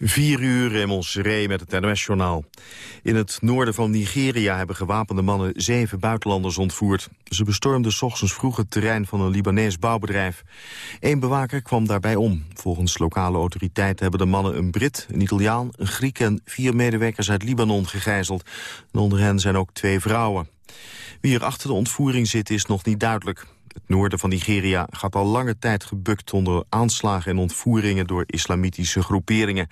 Vier uur in Montserrat met het NOS-journaal. In het noorden van Nigeria hebben gewapende mannen zeven buitenlanders ontvoerd. Ze bestormden ochtends vroeg het terrein van een Libanees bouwbedrijf. Eén bewaker kwam daarbij om. Volgens lokale autoriteiten hebben de mannen een Brit, een Italiaan, een Griek... en vier medewerkers uit Libanon gegijzeld. En onder hen zijn ook twee vrouwen. Wie er achter de ontvoering zit is nog niet duidelijk. Het noorden van Nigeria gaat al lange tijd gebukt onder aanslagen en ontvoeringen door islamitische groeperingen.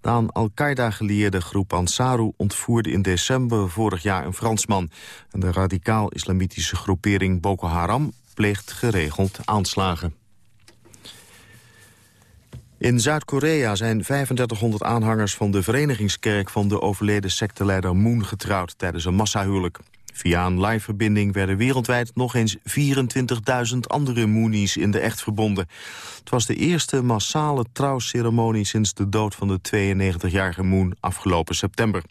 De aan Al-Qaeda geleerde groep Ansaru ontvoerde in december vorig jaar een Fransman. En de radicaal-islamitische groepering Boko Haram pleegt geregeld aanslagen. In Zuid-Korea zijn 3500 aanhangers van de verenigingskerk van de overleden secteleider Moon getrouwd tijdens een massahuwelijk. Via een live-verbinding werden wereldwijd nog eens 24.000 andere Moonies in de echt verbonden. Het was de eerste massale trouwceremonie sinds de dood van de 92-jarige Moon afgelopen september.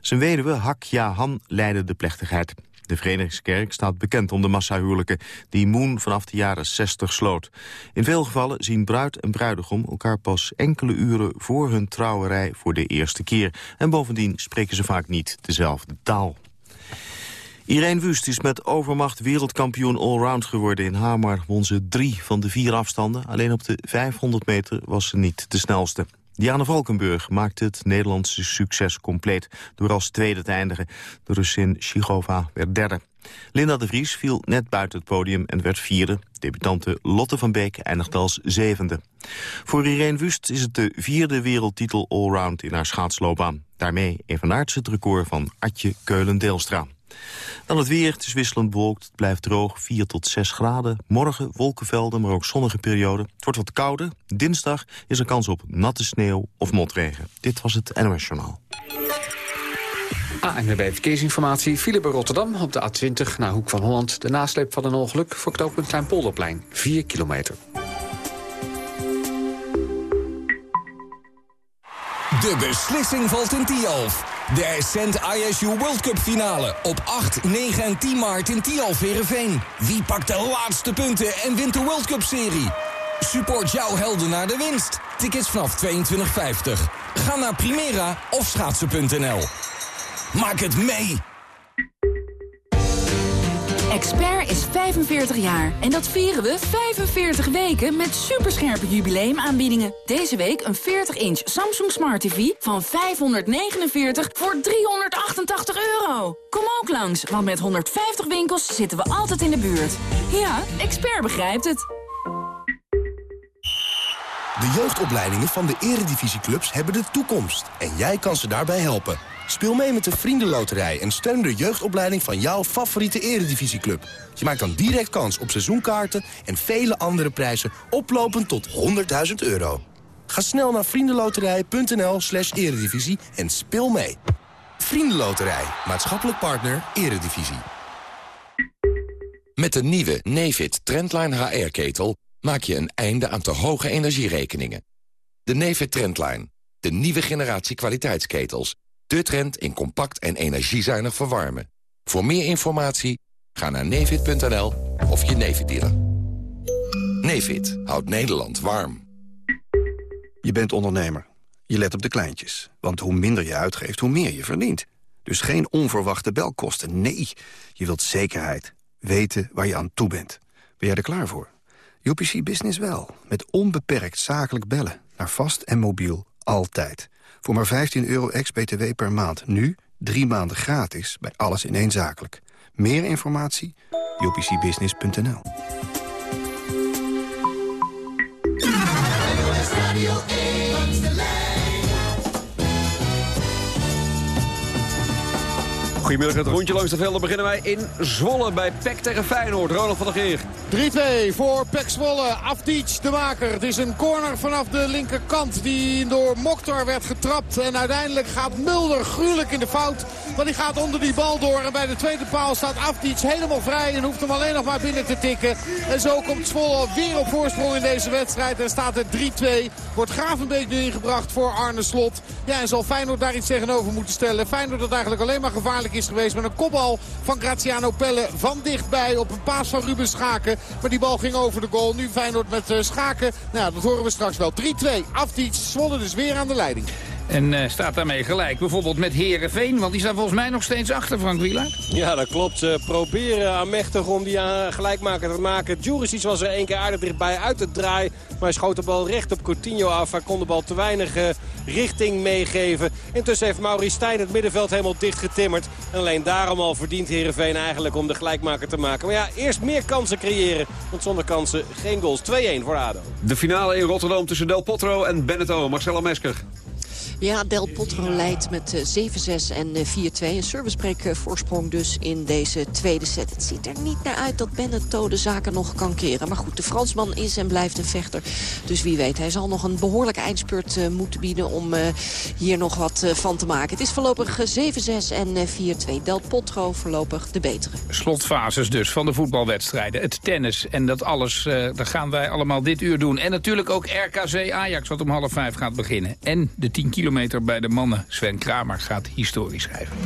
Zijn weduwe Hak Ja-han leidde de plechtigheid. De Verenigingskerk staat bekend om de massahuwelijken die Moon vanaf de jaren 60 sloot. In veel gevallen zien bruid en bruidegom elkaar pas enkele uren voor hun trouwerij voor de eerste keer. En bovendien spreken ze vaak niet dezelfde taal. Irene Wust is met overmacht wereldkampioen allround geworden. In Hamar won ze drie van de vier afstanden. Alleen op de 500 meter was ze niet de snelste. Diana Valkenburg maakte het Nederlandse succes compleet... door als tweede te eindigen. De Russin Shigova werd derde. Linda de Vries viel net buiten het podium en werd vierde. Debutante Lotte van Beek eindigde als zevende. Voor Irene Wust is het de vierde wereldtitel allround in haar schaatsloopbaan. Daarmee evenaart ze het record van Atje Keulen-Deelstra. Dan het weer, het is wisselend bewolkt, het blijft droog, 4 tot 6 graden. Morgen wolkenvelden, maar ook zonnige perioden. Het wordt wat kouder. Dinsdag is er kans op natte sneeuw of motregen. Dit was het NOS Journaal. ANWB Verkeersinformatie. File bij Rotterdam op de A20 naar Hoek van Holland. De nasleep van een ongeluk voor knooppunt Kleinpolderplein. 4 kilometer. De beslissing valt in Tialf. De Ascent ISU World Cup finale op 8, 9 en 10 maart in Tialf Verenveen. Wie pakt de laatste punten en wint de World Cup serie? Support jouw helden naar de winst. Tickets vanaf 22,50. Ga naar Primera of schaatsen.nl. Maak het mee! Expert is 45 jaar en dat vieren we 45 weken met superscherpe jubileumaanbiedingen. Deze week een 40-inch Samsung Smart TV van 549 voor 388 euro. Kom ook langs, want met 150 winkels zitten we altijd in de buurt. Ja, Expert begrijpt het. De jeugdopleidingen van de eredivisieclubs hebben de toekomst. En jij kan ze daarbij helpen. Speel mee met de Vriendenloterij en steun de jeugdopleiding van jouw favoriete eredivisieclub. Je maakt dan direct kans op seizoenkaarten en vele andere prijzen oplopend tot 100.000 euro. Ga snel naar vriendenloterij.nl slash eredivisie en speel mee. Vriendenloterij, maatschappelijk partner, eredivisie. Met de nieuwe Nefit Trendline HR-ketel maak je een einde aan te hoge energierekeningen. De Nefit Trendline, de nieuwe generatie kwaliteitsketels de trend in compact en energiezuinig verwarmen. Voor meer informatie ga naar nevid.nl of je Nevid dealer. Houdt Nederland warm. Je bent ondernemer. Je let op de kleintjes. Want hoe minder je uitgeeft, hoe meer je verdient. Dus geen onverwachte belkosten. Nee, je wilt zekerheid. Weten waar je aan toe bent. Ben jij er klaar voor? UPC Business wel. Met onbeperkt zakelijk bellen. Naar vast en mobiel. Altijd. Voor maar 15 euro ex-BTW per maand. Nu drie maanden gratis bij alles ineenzakelijk. Meer informatie? jpcbusiness.nl Goedemiddag, het rondje langs de velden beginnen wij in Zwolle bij PEC tegen Feyenoord. Ronald van der Geer. 3-2 voor PEC Zwolle. Afdic de maker. Het is een corner vanaf de linkerkant die door Mokhtar werd getrapt. En uiteindelijk gaat Mulder gruwelijk in de fout. Want hij gaat onder die bal door. En bij de tweede paal staat Afdic helemaal vrij. En hoeft hem alleen nog maar binnen te tikken. En zo komt Zwolle weer op voorsprong in deze wedstrijd. En staat het 3-2. Wordt Gravenbeek nu ingebracht voor Arne Slot. Ja, en zal Feyenoord daar iets tegenover moeten stellen. Feyenoord dat eigenlijk alleen maar gevaarlijk is geweest met een kopbal van Graziano Pelle van dichtbij op een paas van Ruben Schaken. Maar die bal ging over de goal. Nu Feyenoord met eh, Schaken. Nou, dat horen we straks wel. 3-2. Afdiets. Zwolle dus weer aan de leiding. En uh, staat daarmee gelijk. Bijvoorbeeld met Herenveen, want die staan volgens mij nog steeds achter Frank Wieland. Ja, dat klopt. Ze proberen aanmächtig om die aan gelijkmaker te maken. Juricic was er één keer aardig dichtbij uit het draai. Maar hij schoot de bal recht op Coutinho af. Hij kon de bal te weinig uh, richting meegeven. Intussen heeft Maurice Stijn het middenveld helemaal dicht getimmerd. En alleen daarom al verdient Herenveen eigenlijk om de gelijkmaker te maken. Maar ja, eerst meer kansen creëren. Want zonder kansen geen goals. 2-1 voor ADO. De finale in Rotterdam tussen Del Potro en Benetton. Marcelo Mesker. Ja, Del Potro leidt met 7-6 en 4-2. Een servicebreak voorsprong dus in deze tweede set. Het ziet er niet naar uit dat Benetton de zaken nog kan keren. Maar goed, de Fransman is en blijft een vechter. Dus wie weet, hij zal nog een behoorlijke eindspurt uh, moeten bieden... om hier nog wat van te maken. Het is voorlopig 7-6 en 4-2. Del Potro voorlopig de betere. Slotfases dus van de voetbalwedstrijden. Het tennis en dat alles, dat gaan wij allemaal dit uur doen. En natuurlijk ook RKC Ajax, wat om half vijf gaat beginnen. En de 10 kilometer bij de mannen. Sven Kramer gaat historie schrijven.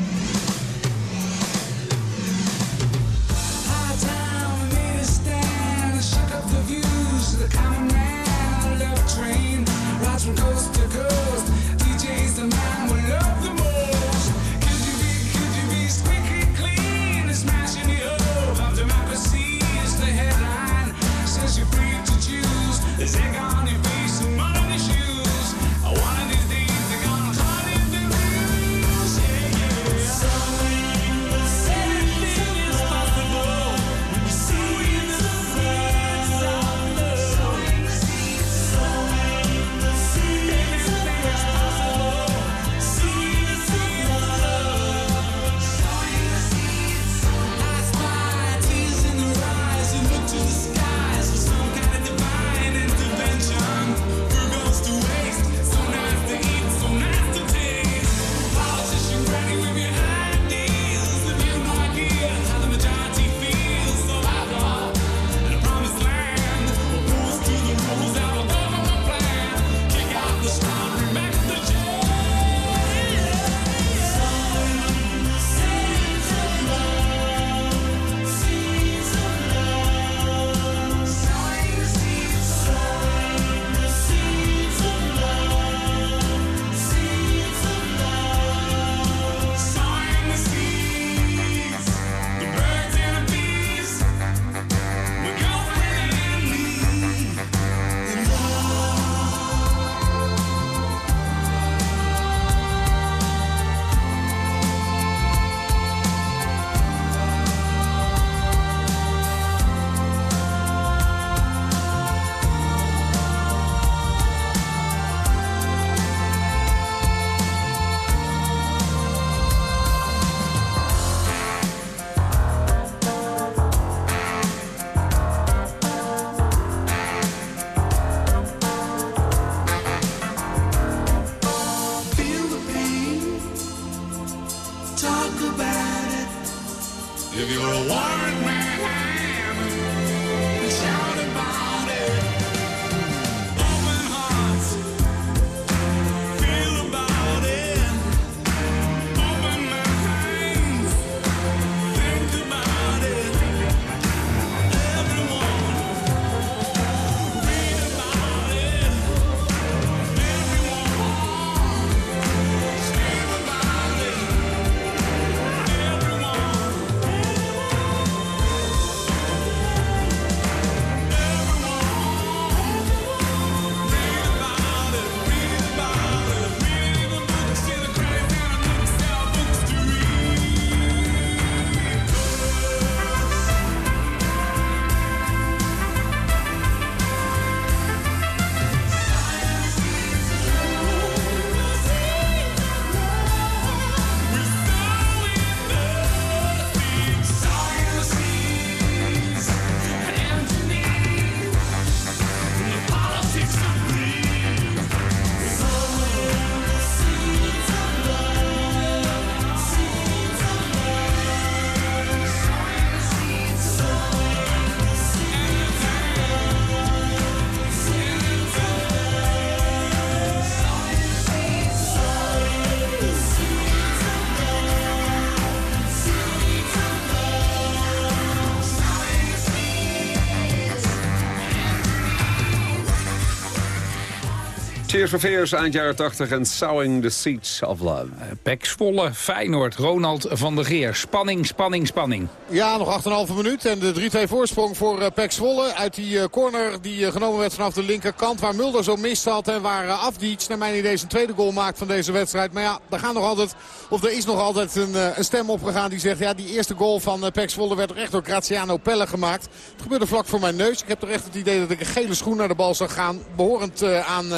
Tears for Fears, eind jaren 80 en Sowing the Seeds of Love. Uh, Pek Zwolle, Feyenoord, Ronald van der Geer. Spanning, spanning, spanning. Ja, nog 8,5 minuut en de 3-2 voorsprong voor uh, Pek Zwolle. Uit die uh, corner die genomen werd vanaf de linkerkant. Waar Mulder zo mist had en waar Afdic naar mijn idee zijn tweede goal maakt van deze wedstrijd. Maar ja, daar gaan nog altijd, of er is nog altijd een, een stem opgegaan die zegt... ja, die eerste goal van Pek Zwolle werd echt door Graziano Pelle gemaakt. Het gebeurde vlak voor mijn neus. Ik heb toch echt het idee dat ik een gele schoen naar de bal zou gaan. Behorend aan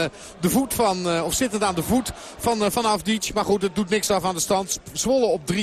de voet van, of zittend aan de voet van, van Afdic. Maar goed, het doet niks af aan de stand. Zwolle op 3-2.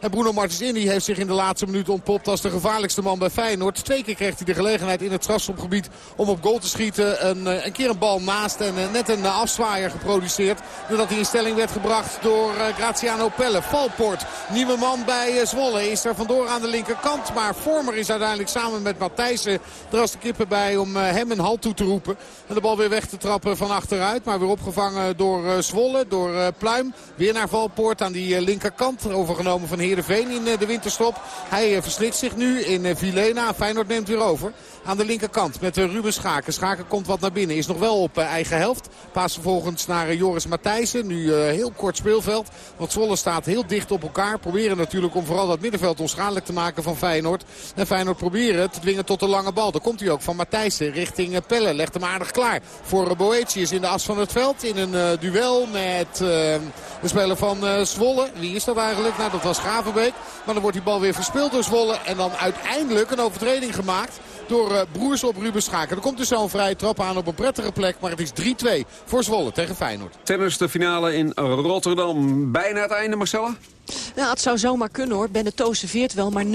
En Bruno Martins Indy heeft zich in de laatste minuut ontpopt als de gevaarlijkste man bij Feyenoord. Twee keer kreeg hij de gelegenheid in het strafschopgebied om op goal te schieten. Een, een keer een bal naast en net een afzwaaier geproduceerd. Doordat hij in stelling werd gebracht door Graziano Pelle. Valpoort, nieuwe man bij Zwolle, is er vandoor aan de linkerkant. Maar Vormer is uiteindelijk samen met Matthijssen er als de kippen bij om hem een halt toe te roepen. En de bal weer weg te trappen van achteruit. Maar weer opgevangen door Zwolle, door Pluim. Weer naar Valpoort aan die linkerkant. Overgenomen van Heerenveen in de winterstop. Hij verslikt zich nu in Vilena. Feyenoord neemt weer over aan de linkerkant met Ruben Schaken. Schaken komt wat naar binnen. Is nog wel op eigen helft. Paas vervolgens naar Joris Matthijssen. Nu heel kort speelveld. Want Zwolle staat heel dicht op elkaar. Proberen natuurlijk om vooral dat middenveld onschadelijk te maken van Feyenoord. En Feyenoord proberen te dwingen tot de lange bal. Daar komt hij ook van Matthijssen richting Pelle. Legt hem aardig klaar voor Boetius in de as van het veld. In een duel met de speler van Zwolle. Wie is dat eigenlijk? Nou, dat was Gravenbeek. Maar dan wordt die bal weer verspeeld door Zwolle. En dan uiteindelijk een overtreding gemaakt door uh, Broers op Ruben Schaken. Er komt dus zo'n vrije trap aan op een prettige plek. Maar het is 3-2 voor Zwolle tegen Feyenoord. Tennis de finale in Rotterdam. Bijna het einde, Marcella? Het zou zomaar kunnen hoor. Beneteau serveert wel, maar 0-30.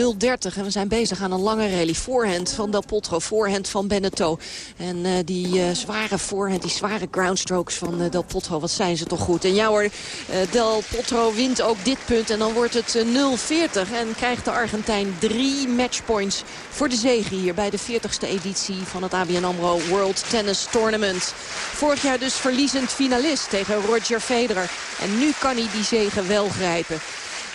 En we zijn bezig aan een lange rally. Voorhand van Del Potro, voorhand van Beneteau. En uh, die uh, zware voorhand, die zware groundstrokes van uh, Del Potro, wat zijn ze toch goed. En ja hoor, Del Potro wint ook dit punt. En dan wordt het 0-40. En krijgt de Argentijn drie matchpoints voor de zege hier... bij de 40ste editie van het ABN AMRO World Tennis Tournament. Vorig jaar dus verliezend finalist tegen Roger Federer. En nu kan hij die zege wel grijpen.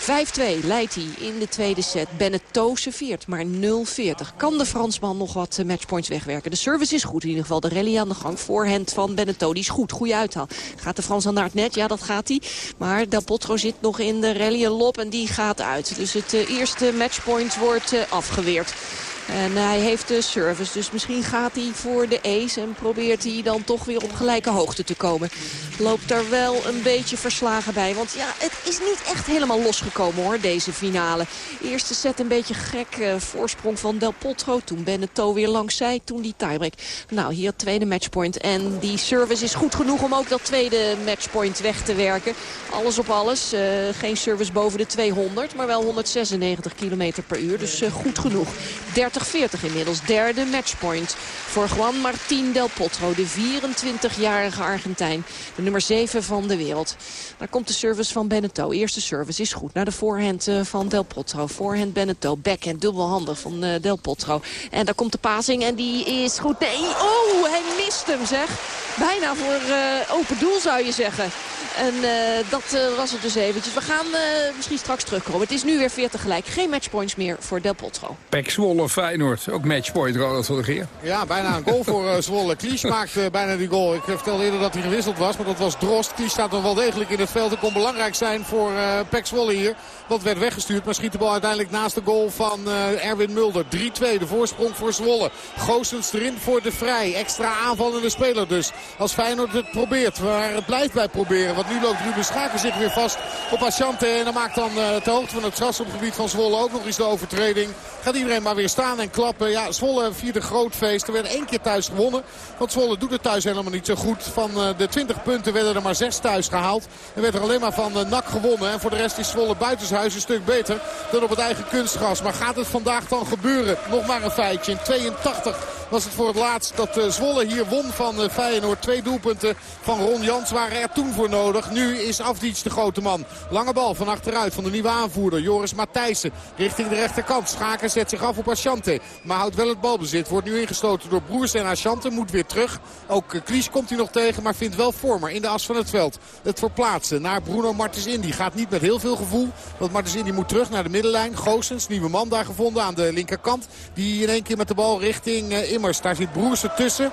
5-2 leidt hij in de tweede set. Beneteau serveert, maar 0-40. Kan de Fransman nog wat matchpoints wegwerken? De service is goed in ieder geval. De rally aan de gang. Voorhand van Beneteau, die is goed. Goede uithaal. Gaat de Fransman naar het net? Ja, dat gaat hij. Maar Del Potro zit nog in de rally een lop en die gaat uit. Dus het uh, eerste matchpoint wordt uh, afgeweerd. En hij heeft de service, dus misschien gaat hij voor de ace... en probeert hij dan toch weer op gelijke hoogte te komen. Loopt er wel een beetje verslagen bij. Want ja, het is niet echt helemaal losgekomen hoor, deze finale. Eerste set een beetje gek. Uh, voorsprong van Del Potro. Toen Beneteau weer langs zij. Toen die tiebreak. Nou, hier tweede matchpoint. En die service is goed genoeg om ook dat tweede matchpoint weg te werken. Alles op alles. Uh, geen service boven de 200. Maar wel 196 km per uur. Dus uh, goed genoeg. 30 40 inmiddels. Derde matchpoint voor Juan Martín Del Potro. De 24-jarige Argentijn. De nummer 7 van de wereld. Daar komt de service van Beneteau. Eerste service is goed. Naar de voorhand van Del Potro. Voorhand Beneteau. Backhand dubbelhandig van uh, Del Potro. En daar komt de passing en die is goed. Nee, oh, hij mist hem zeg. Bijna voor uh, open doel zou je zeggen. En dat was het dus eventjes. We gaan misschien straks terugkomen. Het is nu weer 40 gelijk. Geen matchpoints meer voor Del Potro. Pek Zwolle, Feyenoord. Ook matchpoint, Ronald van der Geer. Ja, bijna een goal voor Zwolle. Klies maakte bijna die goal. Ik vertelde eerder dat hij gewisseld was, maar dat was Drost. Klies staat nog wel degelijk in het veld. Het kon belangrijk zijn voor Pek Zwolle hier. Dat werd weggestuurd, maar schiet de bal uiteindelijk naast de goal van Erwin Mulder. 3-2, de voorsprong voor Zwolle. Goosens erin voor de Vrij. Extra aanvallende speler dus. Als Feyenoord het probeert, waar het blijft bij proberen. Want nu loopt Ruben Schaken zich weer vast op Asante. En dan maakt dan uh, ter hoogte van het strafschopgebied van Zwolle ook nog eens de overtreding. Gaat iedereen maar weer staan en klappen. Ja, Zwolle vierde groot feest. Er werd één keer thuis gewonnen. Want Zwolle doet het thuis helemaal niet zo goed. Van uh, de 20 punten werden er maar 6 thuis gehaald. En werd er alleen maar van uh, NAC gewonnen. En voor de rest is Zwolle buitenshuis een stuk beter dan op het eigen kunstgras. Maar gaat het vandaag dan gebeuren? Nog maar een feitje. In 82 was het voor het laatst dat uh, Zwolle hier won van Feyenoord. Twee doelpunten van Ron Jans waren er toen voor nodig. Nu is Afdic de grote man. Lange bal van achteruit van de nieuwe aanvoerder Joris Matthijssen. Richting de rechterkant. Schaken zet zich af op Maar houdt wel het balbezit. Wordt nu ingestoten door Broers en Asante. Moet weer terug. Ook uh, Klies komt hij nog tegen. Maar vindt wel Vormer in de as van het veld. Het verplaatsen naar Bruno Martens Indy. Gaat niet met heel veel gevoel. Want Martens Indy moet terug naar de middenlijn. Goosens, nieuwe man daar gevonden aan de linkerkant. Die in één keer met de bal richting Immers. Daar zit Broers ertussen.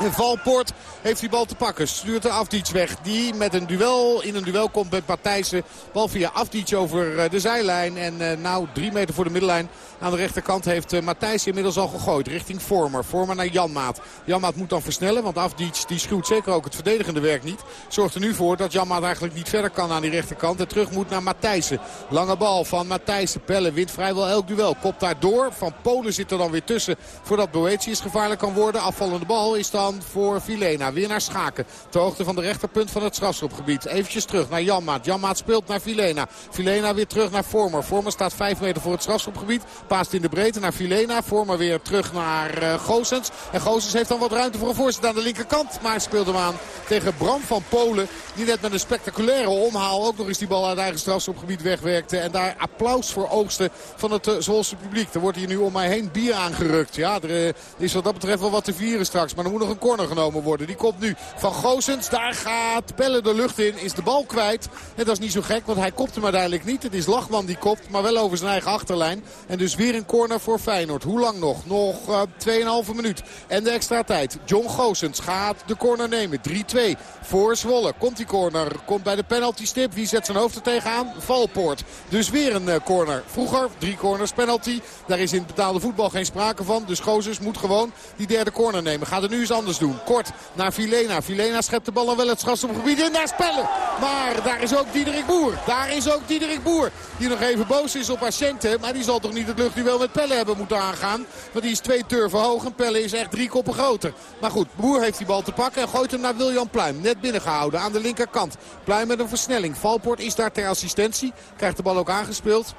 Valpoort heeft die bal te pakken. Stuurt de Afdic weg. Die met een duel in een duel komt met Matthijssen. Bal via Afdic over eh, de zijlijn. En uh, nou drie meter voor de middenlijn aan de rechterkant heeft uh, Matthijs inmiddels al gegooid. Richting Vormer. Vormer naar Janmaat. Janmaat moet dan versnellen. Want Afdic die schuwt zeker ook het verdedigende werk niet. Zorgt er nu voor dat Janmaat eigenlijk niet verder kan aan die rechterkant. En terug moet naar Matthijssen. Lange bal van Matthijssen. Pelle wint vrijwel elk duel. Kopt daar door. Van Polen zit er dan weer tussen. Voordat Boetius gevaarlijk kan worden. Afvallende bal is dan voor Vilena. Weer naar Schaken. Ter hoogte van de rechterpunt van het strafschopgebied. Eventjes terug naar Janmaat. Janmaat speelt naar Vilena. Vilena weer terug naar Vormer. Vormer staat 5 meter voor het strafschopgebied. Paast in de breedte naar Vilena. Vormer weer terug naar uh, Goossens. En Goossens heeft dan wat ruimte voor een voorzet aan de linkerkant. Maar speelt hem aan tegen Bram van Polen. Die net met een spectaculaire omhaal ook nog eens die bal uit eigen strafschopgebied wegwerkte. En daar applaus voor oogsten van het uh, Zwolse publiek. Er wordt hier nu om mij heen bier aangerukt. Ja, er uh, is wat dat betreft wel wat te vieren straks. Maar er moet een corner genomen worden. Die komt nu van Goossens. Daar gaat Pelle de lucht in. Is de bal kwijt. En dat is niet zo gek, want hij kopt hem uiteindelijk niet. Het is Lachman die kopt, maar wel over zijn eigen achterlijn. En dus weer een corner voor Feyenoord. Hoe lang nog? Nog uh, 2,5 minuut. En de extra tijd. John Goossens gaat de corner nemen. 3-2 voor Zwolle. Komt die corner. Komt bij de penalty stip. Wie zet zijn hoofd er tegenaan? Valpoort. Dus weer een uh, corner. Vroeger drie corners penalty. Daar is in het betaalde voetbal geen sprake van. Dus Goossens moet gewoon die derde corner nemen. Gaat het nu eens anders doen. Kort naar Vilena. Vilena schept de bal dan wel het strafschopgebied in. Daar spellen. Maar daar is ook Diederik Boer. Daar is ook Diederik Boer. Die nog even boos is op Ascente. Maar die zal toch niet het luchtduel met Pelle hebben moeten aangaan. Want die is twee turven hoog. En Pelle is echt drie koppen groter. Maar goed, Boer heeft die bal te pakken. En gooit hem naar William Pluim. Net binnengehouden aan de linkerkant. Pluim met een versnelling. Valpoort is daar ter assistentie. Krijgt de bal ook aangespeeld.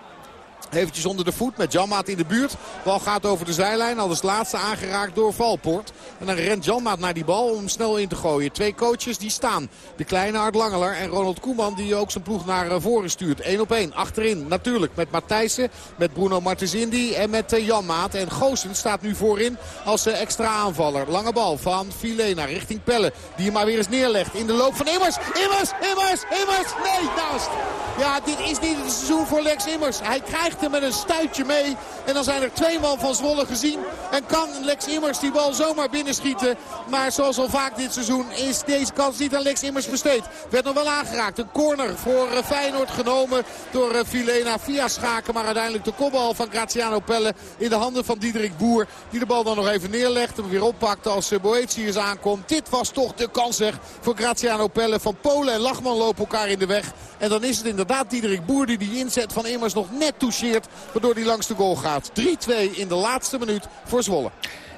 Eventjes onder de voet met Janmaat in de buurt. Bal gaat over de zijlijn. Al als laatste aangeraakt door Valpoort. En dan rent Janmaat naar die bal om hem snel in te gooien. Twee coaches die staan. De kleine Art Langeler en Ronald Koeman die ook zijn ploeg naar voren stuurt. 1 op 1. Achterin natuurlijk met Matthijssen. Met Bruno Martens Indy en met uh, Janmaat. En Goosen staat nu voorin als uh, extra aanvaller. Lange bal van Filena richting Pelle. Die hem maar weer eens neerlegt in de loop van Immers. Immers, Immers, Immers. Nee, naast. Ja, dit is niet het seizoen voor Lex Immers. Hij krijgt hem met een stuitje mee. En dan zijn er twee man van Zwolle gezien. En kan Lex Immers die bal zomaar binnenschieten. Maar zoals al vaak dit seizoen is deze kans niet aan Lex Immers besteed. Werd nog wel aangeraakt. Een corner voor Feyenoord genomen door Filena via Schaken. Maar uiteindelijk de kopbal van Graziano Pelle in de handen van Diederik Boer. Die de bal dan nog even neerlegt. Hem weer oppakt als Boetius aankomt. Dit was toch de kans zeg voor Graziano Pelle. Van Polen en Lachman lopen elkaar in de weg. En dan is het inderdaad Diederik Boer die die inzet van Immers nog net toucheert. Waardoor hij langs de goal gaat. 3-2 in de laatste minuut voor Zwolle.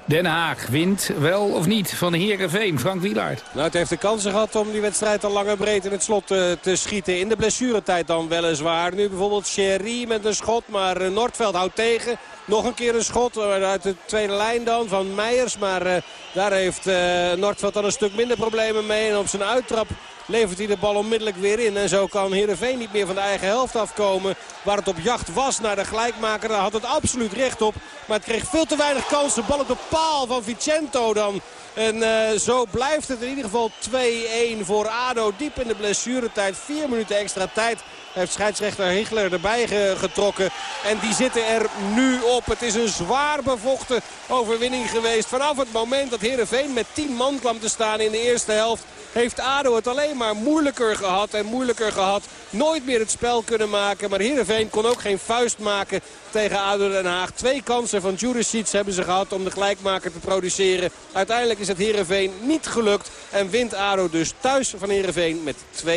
Den Haag wint wel of niet van de Heerenveen. Frank Wielaert. Nou, het heeft de kansen gehad om die wedstrijd al lang en breed in het slot uh, te schieten. In de blessuretijd dan weliswaar. Nu bijvoorbeeld Sherry met een schot, maar uh, Noordveld houdt tegen. Nog een keer een schot uit de tweede lijn dan van Meijers. Maar daar heeft Noordveld dan een stuk minder problemen mee. En op zijn uittrap levert hij de bal onmiddellijk weer in. En zo kan Heerenveen niet meer van de eigen helft afkomen. Waar het op jacht was naar de gelijkmaker. Daar had het absoluut recht op. Maar het kreeg veel te weinig kansen. Bal op de paal van Vicento dan. En uh, zo blijft het in ieder geval 2-1 voor ADO. Diep in de blessuretijd. Vier minuten extra tijd heeft scheidsrechter Higler erbij getrokken. En die zitten er nu op. Het is een zwaar bevochten overwinning geweest. Vanaf het moment dat Heerenveen met 10 man kwam te staan in de eerste helft... heeft ADO het alleen maar moeilijker gehad en moeilijker gehad. Nooit meer het spel kunnen maken. Maar Heerenveen kon ook geen vuist maken tegen ADO Den Haag. Twee kansen van Juricic hebben ze gehad om de gelijkmaker te produceren. Uiteindelijk is het Heerenveen niet gelukt. En wint ADO dus thuis van Heerenveen met 2-1.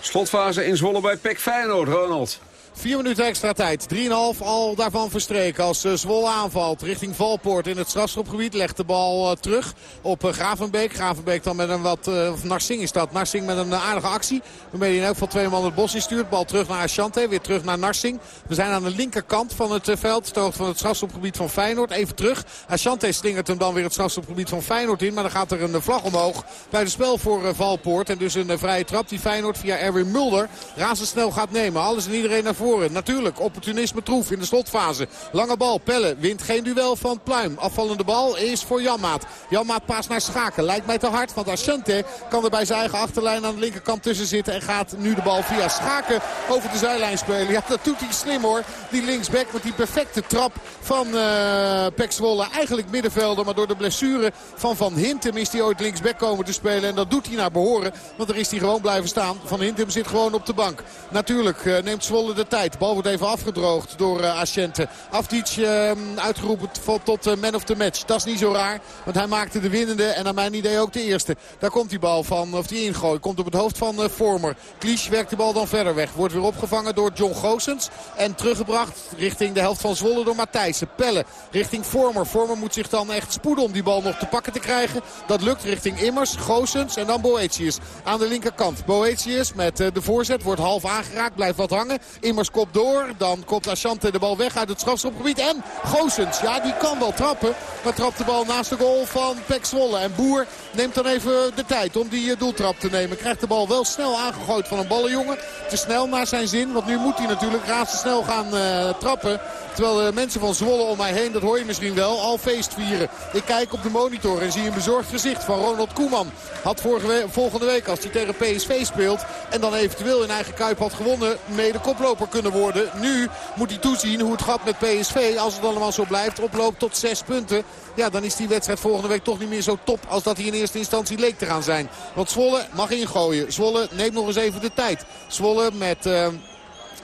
Slotfase in Zwolle bij PEC Feyenoord, Ronald. Vier minuten extra tijd. 3,5 al daarvan verstreken als uh, Zwolle aanvalt richting Valpoort in het strafschopgebied. Legt de bal uh, terug op uh, Gravenbeek. Gravenbeek dan met een wat... of Narsing is dat. Narsing met een aardige actie. Waarmee hij in elk geval twee man het bos instuurt. Bal terug naar Ashante. Weer terug naar Narsing. We zijn aan de linkerkant van het veld. Toog van het strafschopgebied van Feyenoord. Even terug. Ashante slingert hem dan weer het strafschopgebied van Feyenoord in. Maar dan gaat er een vlag omhoog bij het spel voor Valpoort. En dus een vrije trap die Feyenoord via Erwin Mulder razendsnel gaat nemen. Alles en iedereen naar. Natuurlijk, opportunisme troef in de slotfase. Lange bal, Pelle wint geen duel van Pluim. Afvallende bal is voor Janmaat. Janmaat paast naar Schaken. Lijkt mij te hard, want Ascente kan er bij zijn eigen achterlijn aan de linkerkant tussen zitten. En gaat nu de bal via Schaken over de zijlijn spelen. Ja, dat doet hij slim hoor. Die linksback met die perfecte trap van uh, Pek Zwolle. Eigenlijk middenvelder, maar door de blessure van Van Hintem is hij ooit linksback komen te spelen. En dat doet hij naar behoren, want er is hij gewoon blijven staan. Van Hintem zit gewoon op de bank. Natuurlijk uh, neemt Zwolle de tijd. Bal wordt even afgedroogd door uh, Ascente. Afdic uh, uitgeroepen tot man of the match. Dat is niet zo raar, want hij maakte de winnende en naar mijn idee ook de eerste. Daar komt die bal van, of die ingooi. Komt op het hoofd van Vormer. Klisch werkt de bal dan verder weg. Wordt weer opgevangen door John Goossens. En teruggebracht richting de helft van Zwolle door Matthijssen. Pelle richting Vormer. Vormer moet zich dan echt spoeden om die bal nog te pakken te krijgen. Dat lukt richting Immers, Goossens en dan Boetius aan de linkerkant. Boetius met de voorzet wordt half aangeraakt, blijft wat hangen. Immers kop door, dan komt Asante de bal weg uit het strafschopgebied. En Goossens, ja die kan wel trappen, maar trapt de bal naast de goal van Pek Zwolle. En Boer neemt dan even de tijd om die doeltrap te nemen. Krijgt de bal wel snel aangegooid van een ballenjongen. Te snel naar zijn zin, want nu moet hij natuurlijk razendsnel gaan uh, trappen. Terwijl de mensen van Zwolle om mij heen, dat hoor je misschien wel, al feest vieren. Ik kijk op de monitor en zie een bezorgd gezicht van Ronald Koeman. Had vorige volgende week als hij tegen PSV speelt en dan eventueel in eigen kuip had gewonnen, mede koploper kunnen worden. Nu moet hij toezien hoe het gaat met PSV, als het allemaal zo blijft, oploopt tot zes punten. Ja, dan is die wedstrijd volgende week toch niet meer zo top als dat hij in eerste instantie leek te gaan zijn. Want Zwolle mag ingooien. Zwolle neemt nog eens even de tijd. Zwolle met... Uh,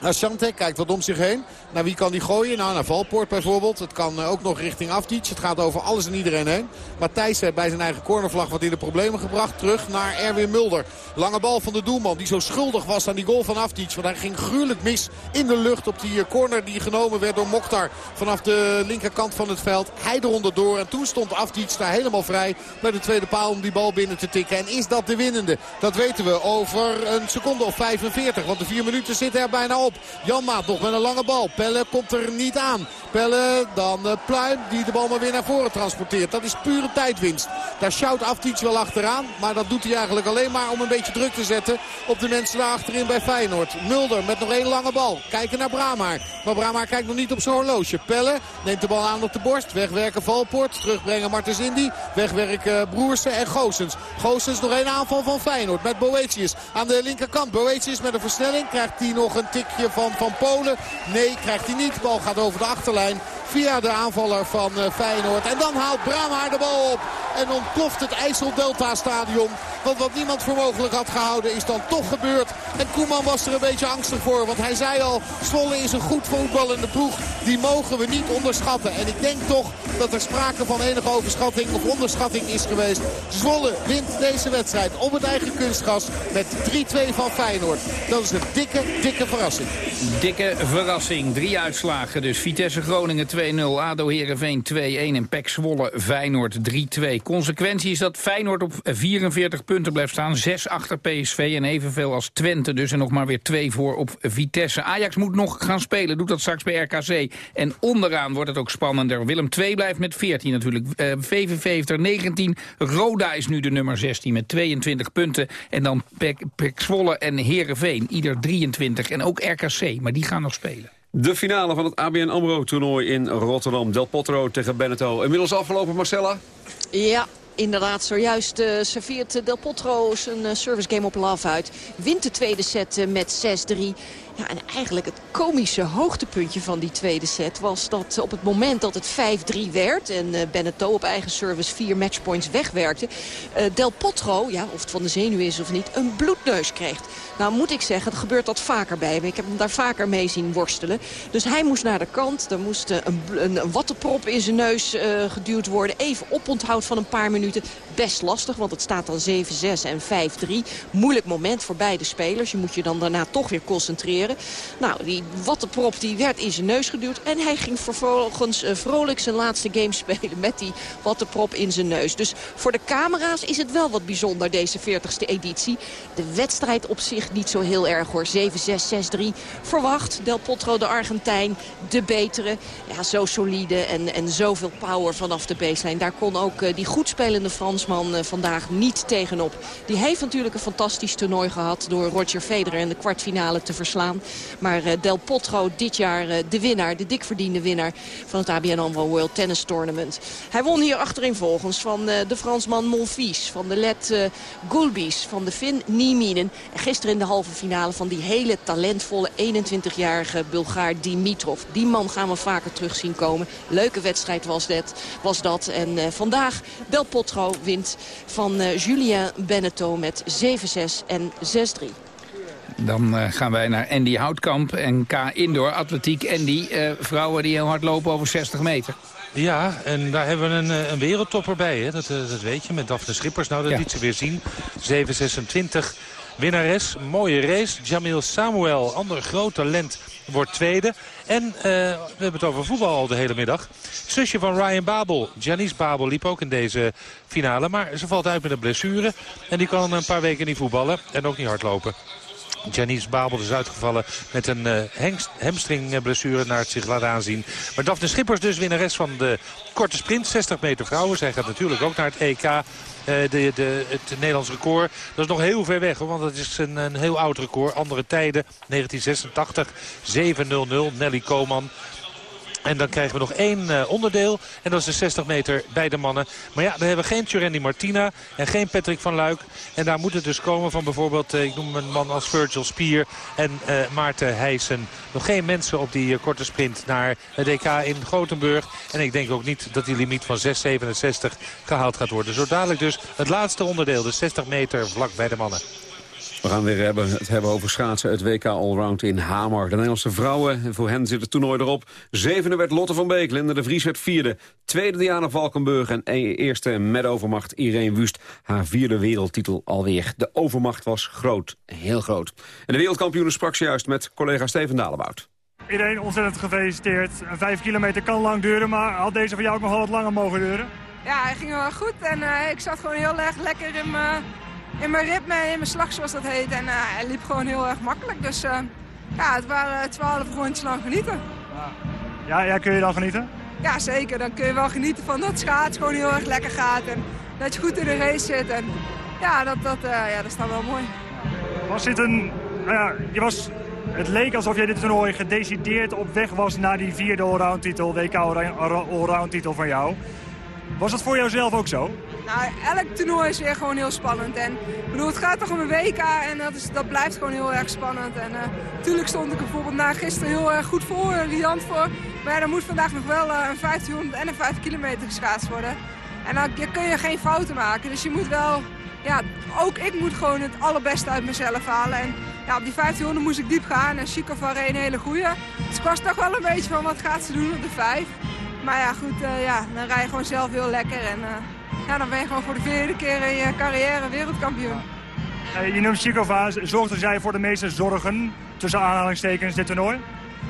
Asante kijkt wat om zich heen. Naar wie kan die gooien? Nou, naar Valpoort bijvoorbeeld. Het kan ook nog richting Afdic. Het gaat over alles en iedereen heen. Matthijs heeft bij zijn eigen cornervlag wat in de problemen gebracht. Terug naar Erwin Mulder. Lange bal van de doelman die zo schuldig was aan die goal van Afdic. Want hij ging gruwelijk mis in de lucht op die corner die genomen werd door Mokhtar. Vanaf de linkerkant van het veld. Hij eronder door. En toen stond Afdic daar helemaal vrij bij de tweede paal om die bal binnen te tikken. En is dat de winnende? Dat weten we over een seconde of 45. Want de vier minuten zitten er bijna op. Jan Maat nog met een lange bal. Pelle komt er niet aan. Pelle, dan uh, Pluim die de bal maar weer naar voren transporteert. Dat is pure tijdwinst. Daar shout Afdic wel achteraan. Maar dat doet hij eigenlijk alleen maar om een beetje druk te zetten op de mensen daar achterin bij Feyenoord. Mulder met nog één lange bal. Kijken naar Bramaar. Maar Bramaar kijkt nog niet op zijn horloge. Pelle neemt de bal aan op de borst. Wegwerken Valpoort. Terugbrengen Martens Indy. Wegwerken Broersen en Goossens. Goossens nog één aanval van Feyenoord met Boetius aan de linkerkant. Boetius met een versnelling. Krijgt hij nog een van Van Polen? Nee, krijgt hij niet. De bal gaat over de achterlijn via de aanvaller van uh, Feyenoord. En dan haalt Brahma de bal op. En ontploft het IJssel Delta stadion. Want wat niemand voor mogelijk had gehouden is dan toch gebeurd. En Koeman was er een beetje angstig voor. Want hij zei al, Zwolle is een goed voetballende ploeg. Die mogen we niet onderschatten. En ik denk toch dat er sprake van enige overschatting of onderschatting is geweest. Zwolle wint deze wedstrijd op het eigen kunstgas met 3-2 van Feyenoord. Dat is een dikke, dikke verrassing. Dikke verrassing. Drie uitslagen dus. Vitesse Groningen 2-0, ADO Heerenveen 2-1 en PEC Zwolle Feyenoord 3-2. Consequentie is dat Feyenoord op 44 punten blijft staan. 6 achter PSV en evenveel als Twente. Dus en nog maar weer 2 voor op Vitesse. Ajax moet nog gaan spelen. Doet dat straks bij RKC. En onderaan wordt het ook spannender. Willem 2 blijft met 14 natuurlijk. VVV heeft er 19. Roda is nu de nummer 16 met 22 punten. En dan PEC Zwolle en Heerenveen. Ieder 23. En ook RKC. Maar die gaan nog spelen. De finale van het ABN AMRO-toernooi in Rotterdam. Del Potro tegen Benetton. Inmiddels afgelopen, Marcella? Ja, inderdaad zojuist uh, serveert Del Potro zijn uh, service game op love uit. Wint de tweede set uh, met 6-3. Ja, en eigenlijk het komische hoogtepuntje van die tweede set was dat op het moment dat het 5-3 werd... en uh, Benetton op eigen service vier matchpoints wegwerkte... Uh, Del Potro, ja, of het van de zenuw is of niet, een bloedneus kreeg. Nou moet ik zeggen, het gebeurt dat vaker bij me. Ik heb hem daar vaker mee zien worstelen. Dus hij moest naar de kant. Er moest uh, een, een, wattenprop in zijn neus geduwd worden. Even oponthoud van een paar minuten. Best lastig, want het staat dan 7-6 en 5-3. Moeilijk moment voor beide spelers. Je moet je dan daarna toch weer concentreren. Nou, die wattenprop die werd in zijn neus geduwd. En hij ging vervolgens uh, vrolijk zijn laatste game spelen met die wattenprop in zijn neus. Dus voor de camera's is het wel wat bijzonder, deze 40ste editie. De wedstrijd op zich niet zo heel erg hoor. 7-6, 6-3. Verwacht Del Potro, de Argentijn, de betere. Ja, zo solide en, en zoveel power vanaf de baseline. Daar kon ook uh, die goed spelende Fransman Fransman uh, vandaag niet tegenop. Die heeft natuurlijk een fantastisch toernooi gehad... door Roger Federer in de kwartfinale te verslaan. Maar uh, Del Potro dit jaar de winnaar, de dikverdiende winnaar... van het ABN AMRO World Tennis Tournament. Hij won hier achterin volgens van de Fransman Monfils... van de Let Gulbis, van de Fin Nieminen. En gisteren in de halve finale van die hele talentvolle 21-jarige Bulgaar Dimitrov. Die man gaan we vaker terug zien komen. Leuke wedstrijd was dat. Was dat. En vandaag Del Potro wint van uh, Julien Beneteau met 7-6 en 6-3. Dan uh, gaan wij naar Andy Houtkamp en K Indoor Atletiek. Andy, vrouwen die heel hard lopen over 60 meter. Ja, en daar hebben we een, een wereldtopper bij, hè? Dat, dat weet je, met Daphne Schippers. Nou, dat ja. liet ze weer zien. 7-26 winnares. Mooie race. Jamil Samuel, ander groot talent, wordt tweede. En uh, we hebben het over voetbal al de hele middag. Zusje van Ryan Babel, Janice Babel, liep ook in deze finale. Maar ze valt uit met een blessure. En die kan een paar weken niet voetballen en ook niet hardlopen. Janice Babel is uitgevallen met een uh, hamstringblessure naar het zich laat aanzien. Maar Daphne Schippers dus winnares van de korte sprint. 60 meter vrouwen. Zij gaat natuurlijk ook naar het EK. Uh, de, de, het Nederlands record. Dat is nog heel ver weg, hoor, want dat is een, een heel oud record. Andere tijden, 1986, 7-0-0. Nelly Koman en dan krijgen we nog één uh, onderdeel. En dat is de 60 meter bij de mannen. Maar ja, we hebben geen Tjurendi Martina en geen Patrick van Luik. En daar moet het dus komen van bijvoorbeeld, uh, ik noem een man als Virgil Spier en uh, Maarten Heijsen. Nog geen mensen op die korte sprint naar het DK in Gothenburg. En ik denk ook niet dat die limiet van 6,67 gehaald gaat worden. Zo dadelijk dus het laatste onderdeel, de 60 meter vlak bij de mannen. We gaan weer hebben, het hebben over schaatsen. Het WK Allround in Hamer. De Nederlandse vrouwen, voor hen zit het toernooi erop. Zevende werd Lotte van Beek, Linda de Vries werd vierde. Tweede Diana Valkenburg en e- eerste met overmacht Irene Wust. Haar vierde wereldtitel alweer. De overmacht was groot, heel groot. En de wereldkampioen sprak ze juist met collega Steven Dalebout. Iedereen ontzettend gefeliciteerd. Vijf kilometer kan lang duren, maar had deze voor jou ook nog wel wat langer mogen duren? Ja, hij ging wel goed en uh, ik zat gewoon heel erg lekker in mijn in mijn ritme, in mijn slag zoals dat heet. En uh, hij liep gewoon heel erg makkelijk. Dus uh, ja, het waren twaalf rondjes lang genieten. Ja, ja, kun je dan genieten? Ja, zeker. Dan kun je wel genieten van dat schaats gewoon heel erg lekker gaat. En dat je goed in de race zit. En ja, dat, dat, uh, ja, dat is dan wel mooi. Was dit een... Nou ja, je was, het leek alsof jij dit toernooi gedecideerd op weg was naar die vierde allround titel, WK allround titel van jou. Was dat voor jouzelf ook zo? Nou, elk toernooi is weer gewoon heel spannend. En bedoel, het gaat toch om een WK en dat, is, dat blijft gewoon heel erg spannend. En natuurlijk uh, stond ik er bijvoorbeeld na gisteren heel erg goed voor, riant voor. Maar ja, dan moet vandaag nog wel uh, een 1500 en een 5 kilometer geschaatst worden. En dan kun je geen fouten maken. Dus je moet wel, ja, ook ik moet gewoon het allerbeste uit mezelf halen. En ja, op die 1500 moest ik diep gaan en Chicova reed een hele goeie. Dus ik was toch wel een beetje van wat gaat ze doen op de 5. Maar ja, goed, uh, ja, dan rij je gewoon zelf heel lekker. En ja, dan ben je gewoon voor de vierde keer in je carrière wereldkampioen. Uh, je noemt Chicova. Zorgde zij voor de meeste zorgen, tussen aanhalingstekens, dit toernooi?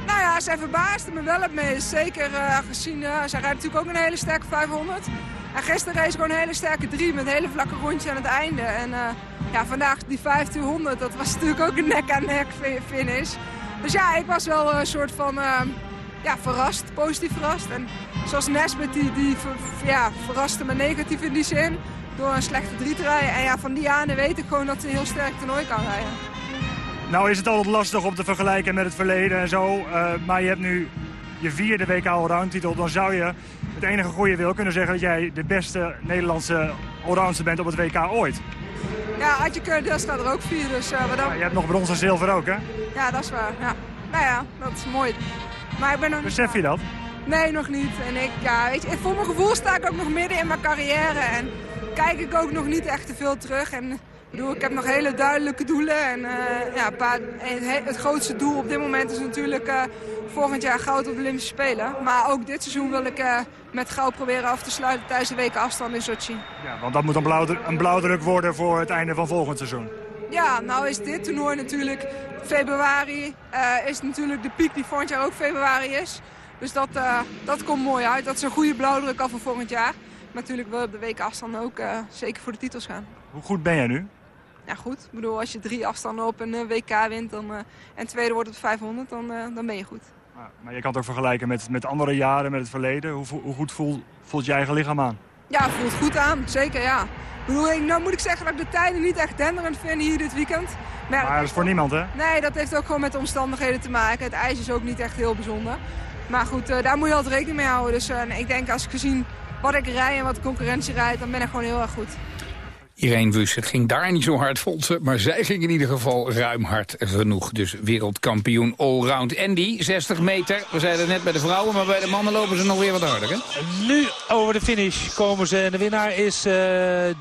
Nou ja, zij verbaasde me wel het meest. Zeker gezien, zij rijdt natuurlijk ook een hele sterke 500. En gisteren reed ze gewoon een hele sterke 3 met een hele vlakke rondje aan het einde. En ja, vandaag die 1500, dat was natuurlijk ook een nek-aan-nek -nek finish. Dus ja, ik was wel een soort van ja, verrast, positief verrast. En zoals Nesbit, die, die ja, verraste me negatief in die zin. Door een slechte drie te rijden. En ja, van die aan weet ik gewoon dat ze een heel sterk toernooi kan rijden. Nou is het altijd lastig om te vergelijken met het verleden en zo. Uh, maar je hebt nu je vierde WK Allround titel. Dan zou je het enige goede wil kunnen zeggen dat jij de beste Nederlandse allroundster bent op het WK ooit. Ja, Adje Keurdeel staat er ook vier. Dus, uh, dan... ja, je hebt nog brons en zilver ook, hè? Ja, dat is waar. Ja. Nou ja, dat is mooi. Maar ik ben nog Besef je dat? Nee, nog niet. En ik, ja, weet je, voor mijn gevoel sta ik ook nog midden in mijn carrière. En kijk ik ook nog niet echt te veel terug. En ik bedoel, ik heb nog hele duidelijke doelen. En uh, ja, paar, het grootste doel op dit moment is natuurlijk uh, volgend jaar goud op de Olympische Spelen. Maar ook dit seizoen wil ik uh, met goud proberen af te sluiten tijdens de weken afstand in Sochi. Ja, want dat moet een, blauwdruk, een blauwdruk worden voor het einde van volgend seizoen. Ja, nou is dit toernooi natuurlijk februari. Uh, is natuurlijk de piek die volgend jaar ook februari is. Dus dat, uh, dat komt mooi uit. Dat is een goede blauwdruk al voor volgend jaar. Maar natuurlijk wil op de week afstand ook uh, zeker voor de titels gaan. Hoe goed ben jij nu? Ja, goed. Ik bedoel, als je drie afstanden op een WK wint dan, en tweede wordt op 500, dan, dan ben je goed. Maar je kan het ook vergelijken met, met andere jaren, met het verleden. Hoe, hoe goed voelt, voelt je eigen lichaam aan? Ja, voelt goed aan. Zeker, ja. Bedoel, ik, nou moet ik zeggen dat ik de tijden niet echt denderend vind hier dit weekend. Maar, maar dat is voor niemand, hè? Nee, dat heeft ook gewoon met de omstandigheden te maken. Het ijs is ook niet echt heel bijzonder. Maar goed, uh, daar moet je altijd rekening mee houden. Dus uh, ik denk als ik gezien wat ik rij en wat de concurrentie rijdt, dan ben ik gewoon heel erg goed. Irene Wus, het ging daar niet zo hard, ze. Maar zij ging in ieder geval ruim hard genoeg. Dus wereldkampioen allround. Andy, 60 meter. We zeiden net bij de vrouwen, maar bij de mannen lopen ze nog weer wat harder. Hè? Nu over de finish komen ze. En de winnaar is uh,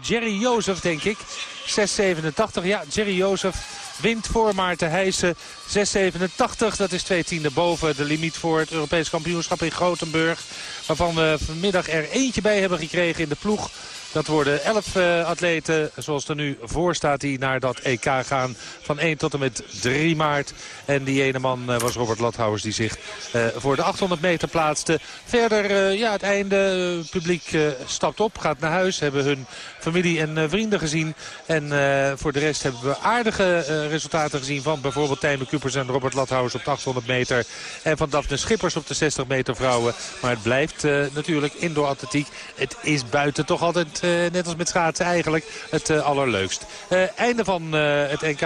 Jerry Jozef, denk ik. 6,87. Ja, Jerry Jozef wint voor Maarten Heijsen. 6,87. Dat is twee tienden boven de limiet voor het Europees kampioenschap in Gothenburg. Waarvan we vanmiddag er eentje bij hebben gekregen in de ploeg dat worden elf uh, atleten, zoals er nu voor staat, die naar dat EK gaan. Van 1 tot en met 3 maart. En die ene man uh, was Robert Lathouwers die zich uh, voor de 800 meter plaatste. Verder, ja, het einde. Publiek stapt op, gaat naar huis. Hebben hun familie en vrienden gezien. En voor de rest hebben we aardige resultaten gezien van bijvoorbeeld Tijme Kupers en Robert Lathouwers op de 800 meter. En van Daphne Schippers op de 60 meter vrouwen. Maar het blijft natuurlijk indoor atletiek. Het is buiten toch altijd net als met schaatsen eigenlijk het uh, allerleukst. Uh, einde van het NK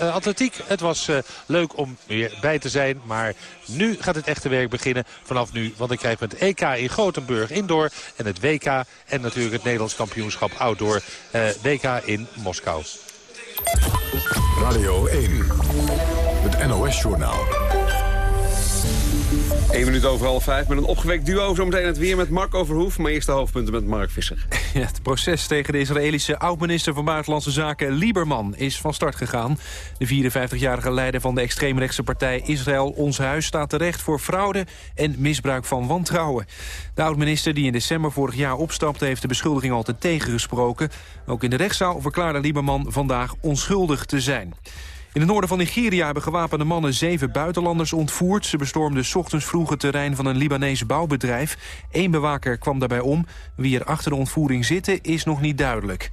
Atletiek. Het was leuk om weer bij te zijn. Maar nu gaat het echte werk beginnen vanaf nu. Want ik krijg met EK in Gothenburg indoor. En het WK en natuurlijk het Nederlands kampioenschap outdoor. WK in Moskou. Radio 1. Het NOS-journaal. 1 minuut over half vijf met een opgewekt duo. Zometeen het weer met Mark Verhoef. Maar eerst de hoofdpunten met Mark Visser. Het proces tegen de Israëlische oud-minister van Buitenlandse Zaken Lieberman is van start gegaan. De 54-jarige leider van de extreemrechtse partij Israël Ons Huis staat terecht voor fraude en misbruik van wantrouwen. De oud-minister die in december vorig jaar opstapte heeft de beschuldiging altijd tegengesproken. Ook in de rechtszaal verklaarde Lieberman vandaag onschuldig te zijn. In het noorden van Nigeria hebben gewapende mannen zeven buitenlanders ontvoerd. Ze bestormden ochtends vroeg het terrein van een Libanees bouwbedrijf. Eén bewaker kwam daarbij om. Wie er achter de ontvoering zitten is nog niet duidelijk.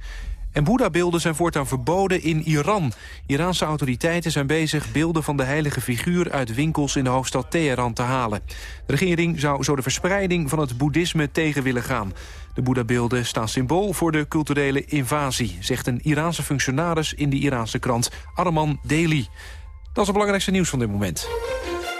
En Boeddha-beelden zijn voortaan verboden in Iran. Iraanse autoriteiten zijn bezig beelden van de heilige figuur... uit winkels in de hoofdstad Teheran te halen. De regering zou zo de verspreiding van het boeddhisme tegen willen gaan. De Boeddha-beelden staan symbool voor de culturele invasie... zegt een Iraanse functionaris in de Iraanse krant Arman Daily. Dat is het belangrijkste nieuws van dit moment.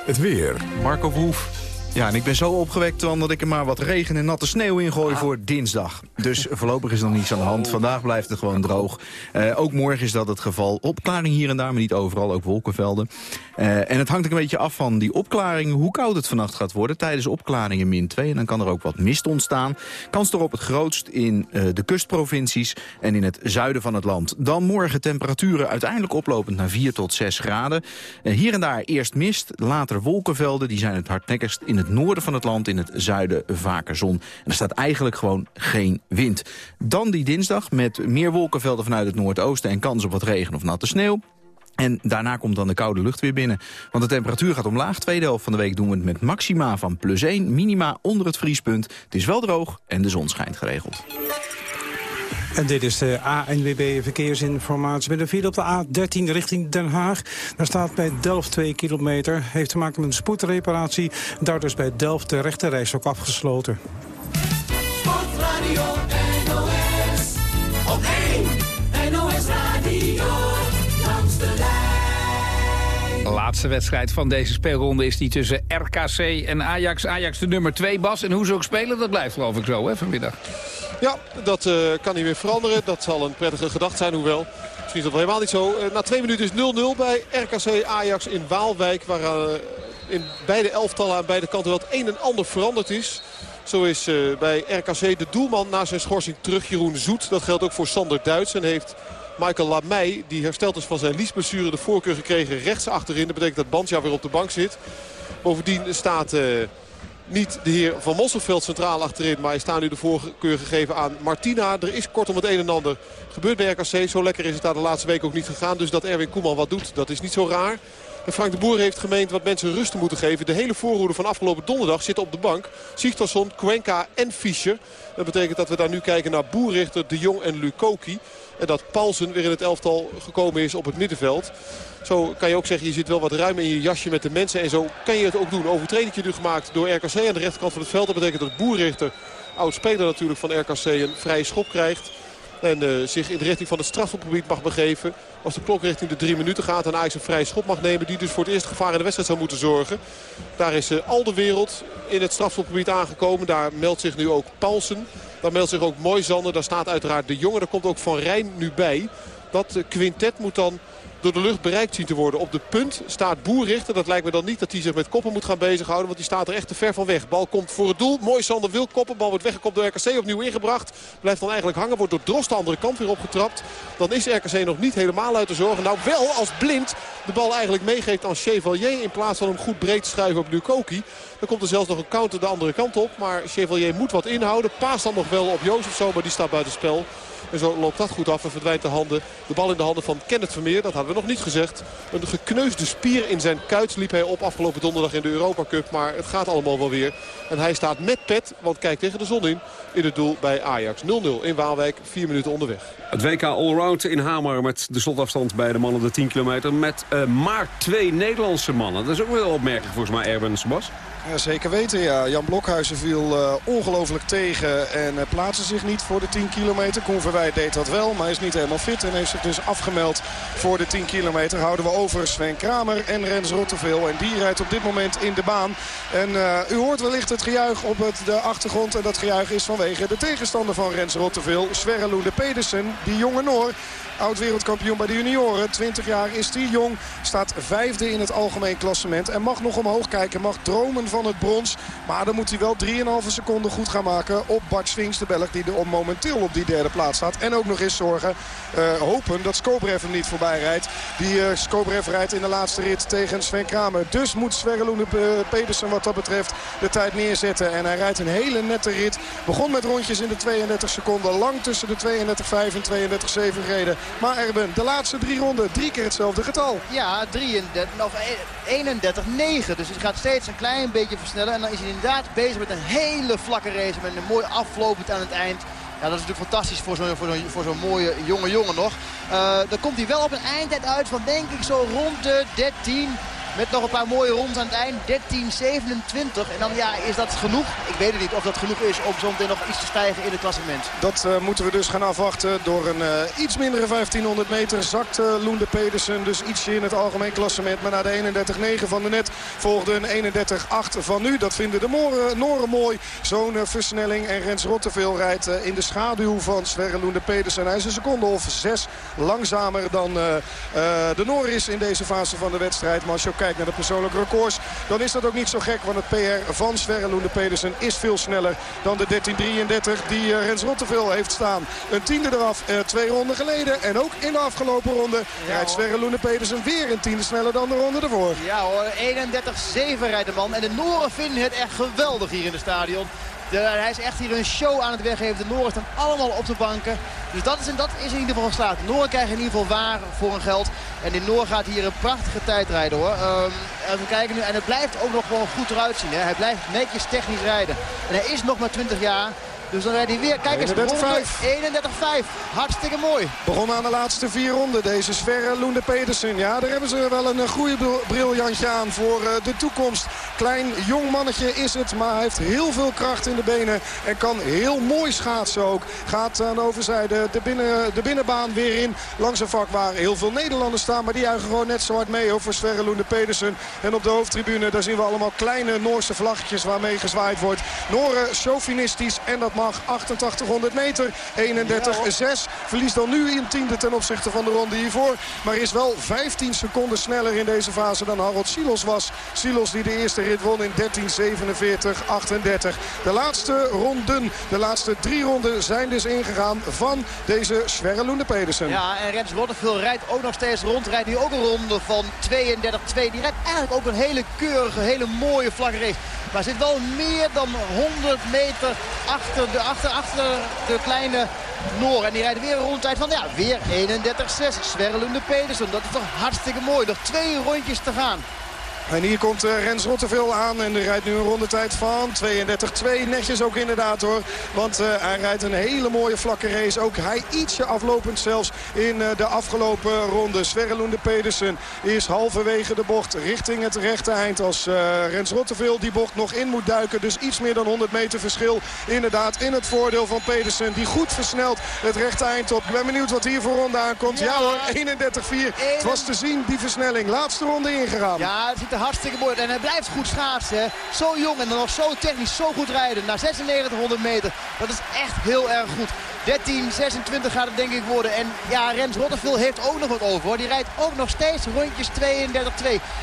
Het weer. Marco Verhoef. Ja, en ik ben zo opgewekt omdat ik er maar wat regen en natte sneeuw in gooi voor dinsdag. Dus voorlopig is er nog niets aan de hand. Vandaag blijft het gewoon droog. Uh, ook morgen is dat het geval. Opklaring hier en daar, maar niet overal, ook wolkenvelden. Uh, en het hangt ook een beetje af van die opklaring, hoe koud het vannacht gaat worden. Tijdens opklaringen min 2 en dan kan er ook wat mist ontstaan. Kans erop het grootst in uh, de kustprovincies en in het zuiden van het land. Dan morgen temperaturen uiteindelijk oplopend naar 4 tot 6 graden. hier en daar eerst mist, later wolkenvelden. Die zijn het hardnekkigst in het noorden van het land, in het zuiden vaker zon. En er staat eigenlijk gewoon geen wind. Dan die dinsdag met meer wolkenvelden vanuit het noordoosten... en kans op wat regen of natte sneeuw. En daarna komt dan de koude lucht weer binnen. Want de temperatuur gaat omlaag. Tweede helft van de week doen we het met maxima van plus 1. Minima onder het vriespunt. Het is wel droog en de zon schijnt geregeld. En dit is de ANWB Verkeersinformatie. Met een file op de A13 richting Den Haag. Daar staat bij Delft 2 kilometer. Heeft te maken met een spoedreparatie. Daar is bij Delft de rechterreis ook afgesloten. Sportradio NOS. Op 1 NOS Radio. Langs de lijn. De laatste wedstrijd van deze speelronde is die tussen RKC en Ajax. Ajax de nummer 2, Bas. En hoe ze ook spelen, dat blijft geloof ik zo hè, vanmiddag. Ja, dat uh, kan niet meer veranderen. Dat zal een prettige gedachte zijn, hoewel... Misschien is dat helemaal niet zo. Uh, na twee minuten is 0-0 bij RKC Ajax in Waalwijk. Waar uh, in beide elftallen aan beide kanten wel het een en ander veranderd is. Zo is bij RKC de doelman na zijn schorsing terug, Jeroen Zoet. Dat geldt ook voor Sander Duits. En heeft Michael Lamey, die hersteld is van zijn liesblessure, de voorkeur gekregen rechts achterin. Dat betekent dat Bandja weer op de bank zit. Bovendien staat niet de heer Van Mosselveld centraal achterin. Maar hij staat nu de voorkeur gegeven aan Martina. Er is kortom het een en ander gebeurd bij RKC. Zo lekker is het daar de laatste week ook niet gegaan. Dus dat Erwin Koeman wat doet, dat is niet zo raar. En Frank de Boer heeft gemeend wat mensen rust te moeten geven. De hele voorhoede van afgelopen donderdag zit op de bank. Sigtorsson, Cuenca en Fischer. Dat betekent dat we daar nu kijken naar Boerrichter, De Jong en Lukoki. En dat Paulsen weer in het elftal gekomen is op het middenveld. Zo kan je ook zeggen, je zit wel wat ruim in je jasje met de mensen. En zo kan je het ook doen. Overtreding nu gemaakt door RKC aan de rechterkant van het veld. Dat betekent dat Boerrichter oud-speler natuurlijk van RKC, een vrije schop krijgt. En uh, zich in de richting van het strafschopgebied mag begeven. Als de klok richting de drie minuten gaat en Ajax een vrije schop mag nemen. Die dus voor het eerste gevaar in de wedstrijd zou moeten zorgen. Daar is uh, al de wereld in het strafschopgebied aangekomen. Daar meldt zich nu ook Paulsen. Daar meldt zich ook Moisander. Daar staat uiteraard de jongen. Daar komt ook Van Rijn nu bij. Dat uh, quintet moet dan door de lucht bereikt zien te worden. Op de punt staat Boerrichter. Dat lijkt me dan niet dat hij zich met koppen moet gaan bezighouden. Want die staat er echt te ver van weg. Bal komt voor het doel. Mooi Sander wil koppen. Bal wordt weggekopt door RKC. Opnieuw ingebracht. Blijft dan eigenlijk hangen. Wordt door Drost de andere kant weer opgetrapt. Dan is RKC nog niet helemaal uit de zorgen. Nou wel als Blind de bal eigenlijk meegeeft aan Chevalier. In plaats van hem goed breed te schuiven op Lukoki. Dan komt er zelfs nog een counter de andere kant op. Maar Chevalier moet wat inhouden. Paas dan nog wel op Jozef zo. Maar die staat buiten spel. En zo loopt dat goed af en verdwijnt de, handen, de bal in de handen van Kenneth Vermeer. Dat hadden we nog niet gezegd. Een gekneusde spier in zijn kuit liep hij op afgelopen donderdag in de Europa Cup. Maar het gaat allemaal wel weer. En hij staat met pet, want kijk tegen de zon in, in het doel bij Ajax. 0-0 in Waalwijk, 4 minuten onderweg. Het WK Allround in Hamer met de slotafstand bij de mannen de 10 kilometer. Met uh, maar twee Nederlandse mannen. Dat is ook wel opmerkelijk volgens mij, Erben Sebas. Ja, zeker weten, ja. Jan Blokhuizen viel uh, ongelooflijk tegen en uh, plaatste zich niet voor de 10 kilometer. Koen Verwijt deed dat wel, maar is niet helemaal fit en heeft zich dus afgemeld voor de 10 kilometer. Houden we over Sven Kramer en Rens Rotteveel en die rijdt op dit moment in de baan. En uh, u hoort wellicht het gejuich op het, de achtergrond en dat gejuich is vanwege de tegenstander van Rens Rotteveel, Sverre Loende Pedersen, die jonge Noor. Oud-wereldkampioen bij de junioren. 20 jaar is die jong. Staat vijfde in het algemeen klassement. En mag nog omhoog kijken. Mag dromen van het brons. Maar dan moet hij wel 3,5 seconden goed gaan maken op Bart Swings. De Belg die er momenteel op die derde plaats staat. En ook nog eens zorgen. Uh, hopen dat Skobrev hem niet voorbij rijdt. Die uh, Skobrev rijdt in de laatste rit tegen Sven Kramer. Dus moet Sverre Loene Pedersen wat dat betreft de tijd neerzetten. En hij rijdt een hele nette rit. Begon met rondjes in de 32 seconden. Lang tussen de 32,5 en 32,7 gereden. Maar Erben, de laatste drie ronden, drie keer hetzelfde getal. Ja, 33, of 31-9. Dus het gaat steeds een klein beetje versnellen. En dan is hij inderdaad bezig met een hele vlakke race. Met een mooi aflopend aan het eind. Ja, dat is natuurlijk fantastisch voor zo'n zo'n voor zo'n mooie jonge jongen nog. Uh, dan komt hij wel op een eindtijd uit van denk ik zo rond de 13... Met nog een paar mooie rondes aan het eind. 13-27. En dan ja, is dat genoeg? Ik weet het niet of dat genoeg is om zometeen nog iets te stijgen in het klassement. Dat uh, moeten we dus gaan afwachten. Door een uh, iets mindere 1500 meter zakt uh, Loende Pedersen dus ietsje in het algemeen klassement. Maar na de 31-9 van de net volgde een 31-8 van nu. Dat vinden de Noren, Noren mooi. Zo'n versnelling. En Rens Rotteveel rijdt in de schaduw van Sverre Loende Pedersen. Hij is een seconde of zes langzamer dan de Noor is in deze fase van de wedstrijd. Maar kijkt naar de persoonlijke records... dan is dat ook niet zo gek. Want het PR van Sverre Loende Pedersen is veel sneller dan de 13.33 die uh, Rens Rotteveel heeft staan. Een tiende eraf uh, twee ronden geleden. En ook in de afgelopen ronde ja, rijdt Sverre Loende Pedersen weer een tiende sneller dan de ronde ervoor. Ja hoor, 31-7 rijdt de man. En de Noren vinden het echt geweldig hier in het stadion. Hij is echt hier een show aan het weggeven. De Noren staan allemaal op de banken. Dus dat is, dat is in ieder geval geslaagd. Noren krijgen in ieder geval waar voor hun geld. En de Noor gaat hier een prachtige tijd rijden hoor. Um, even kijken nu. En het blijft ook nog gewoon goed eruit zien. Hè. Hij blijft netjes technisch rijden. En hij is nog maar 20 jaar. Dus dan rijdt hij weer. Kijk eens, 31-5. Hartstikke mooi. Begonnen aan de laatste vier ronden. Deze Sverre Loende Pedersen. Ja, daar hebben ze wel een goede briljantje aan voor de toekomst. Klein, jong mannetje is het. Maar hij heeft heel veel kracht in de benen. En kan heel mooi schaatsen ook. Gaat aan de overzijde de, binnen, de binnenbaan weer in. Langs een vak waar heel veel Nederlanders staan. Maar die juichen gewoon net zo hard mee over Sverre Loende Pedersen. En op de hoofdtribune daar zien we allemaal kleine Noorse vlaggetjes waarmee gezwaaid wordt. Noren chauvinistisch. En dat mag 8800 meter. 31-6. Verliest dan nu in tiende ten opzichte van de ronde hiervoor. Maar is wel 15 seconden sneller in deze fase dan Harold Silos was. Silos die de eerste rit won in 13.47-38. De laatste ronden, de laatste drie ronden zijn dus ingegaan van deze Sverre Loende Pedersen. Ja, en Rens Rotteveel rijdt ook nog steeds rond. Rijdt nu ook een ronde van 32-2. Die rijdt eigenlijk ook een hele keurige, hele mooie race. Maar zit wel meer dan 100 meter achter de, de kleine Noor. En die rijdt weer een rondtijd van ja, weer 31-6. Sverre Lunde Pedersen. Dat is toch hartstikke mooi. Nog twee rondjes te gaan. En hier komt uh, Rens Rotterveel aan en er rijdt nu een rondetijd van 32-2. Netjes ook inderdaad hoor. Want uh, hij rijdt een hele mooie vlakke race. Ook hij ietsje aflopend zelfs in uh, de afgelopen ronde. Sverre Pedersen is halverwege de bocht richting het rechte eind. Als Rens Rotterveel die bocht nog in moet duiken. Dus iets meer dan 100 meter verschil. Inderdaad in het voordeel van Pedersen. Die goed versnelt het rechte eind op. Ik ben benieuwd wat hier voor ronde aankomt. Ja, ja hoor, 31-4. Het was te zien die versnelling. Laatste ronde ingegaan. Ja, het ziet er hartstikke mooi. En hij blijft goed schaatsen. Zo jong en dan nog zo technisch, zo goed rijden. Na 9600 meter. Dat is echt heel erg goed. 13, 26 gaat het denk ik worden. En ja, Rens Rotterville heeft ook nog wat over. Die rijdt ook nog steeds rondjes 32-2.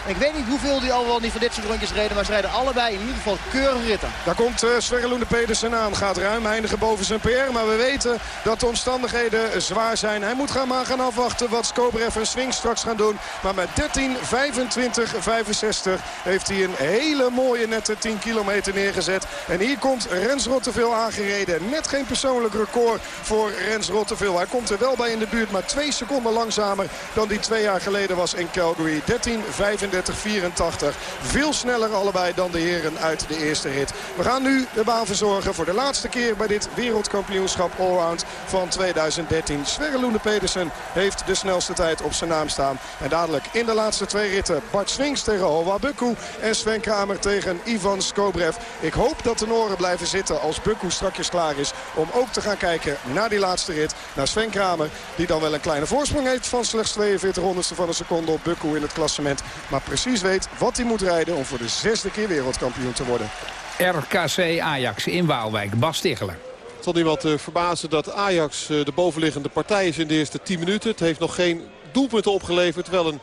Ik weet niet hoeveel die al wel niet van dit soort rondjes reden. Maar ze rijden allebei in ieder geval keurige ritten. Daar komt uh, Sverre Loende Pedersen aan. Gaat ruim eindigen boven zijn PR. Maar we weten dat de omstandigheden zwaar zijn. Hij moet gaan maar gaan afwachten wat Skobrev en Swing straks gaan doen. Maar met 13, 25, 65 heeft hij een hele mooie nette 10 kilometer neergezet. En hier komt Rens Rotterville aangereden. Net geen persoonlijk record voor Rens Rotterville. Hij komt er wel bij in de buurt, maar twee seconden langzamer dan die twee jaar geleden was in Calgary. 13, 35, 84. Veel sneller allebei dan de heren uit de eerste rit. We gaan nu de baan verzorgen voor de laatste keer bij dit wereldkampioenschap allround van 2013. Sverre Loene Pedersen heeft de snelste tijd op zijn naam staan. En dadelijk in de laatste twee ritten Bart Swings tegen Hoa Bukku en Sven Kramer tegen Ivan Skobrev. Ik hoop dat de Noren blijven zitten als Bukku strakjes klaar is om ook te gaan kijken naar die laatste rit. Naar Sven Kramer die dan wel een kleine voorsprong heeft van slechts 42 honderdste van een seconde op Bukku in het klassement. Maar precies weet wat hij moet rijden om voor de zesde keer wereldkampioen te worden. RKC Ajax in Waalwijk. Bas Ticheler. Het zal niemand uh, verbazen dat Ajax uh, de bovenliggende partij is in de eerste 10 minuten. Het heeft nog geen doelpunten opgeleverd. Wel een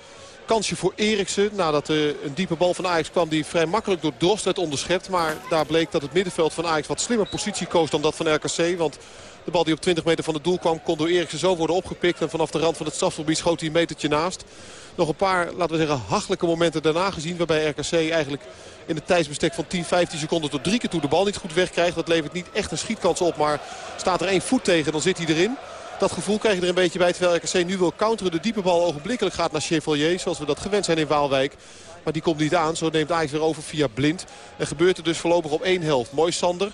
kansje voor Eriksen. Nadat uh, een diepe bal van Ajax kwam die vrij makkelijk door Drost werd onderschept. Maar daar bleek dat het middenveld van Ajax wat slimmer positie koos dan dat van RKC. Want de bal die op 20 meter van het doel kwam kon door Eriksen zo worden opgepikt. En vanaf de rand van het strafgebied schoot hij een metertje naast. Nog een paar, laten we zeggen, hachelijke momenten daarna gezien. Waarbij RKC eigenlijk in het tijdsbestek van 10, 15 seconden tot drie keer toe de bal niet goed wegkrijgt. Dat levert niet echt een schietkans op. Maar staat er één voet tegen, dan zit hij erin. Dat gevoel krijg je er een beetje bij. Terwijl RKC nu wil counteren. De diepe bal ogenblikkelijk gaat naar Chevalier. Zoals we dat gewend zijn in Waalwijk. Maar die komt niet aan. Zo neemt Ajax weer over via Blind. En gebeurt er dus voorlopig op één helft. Mooi Sander.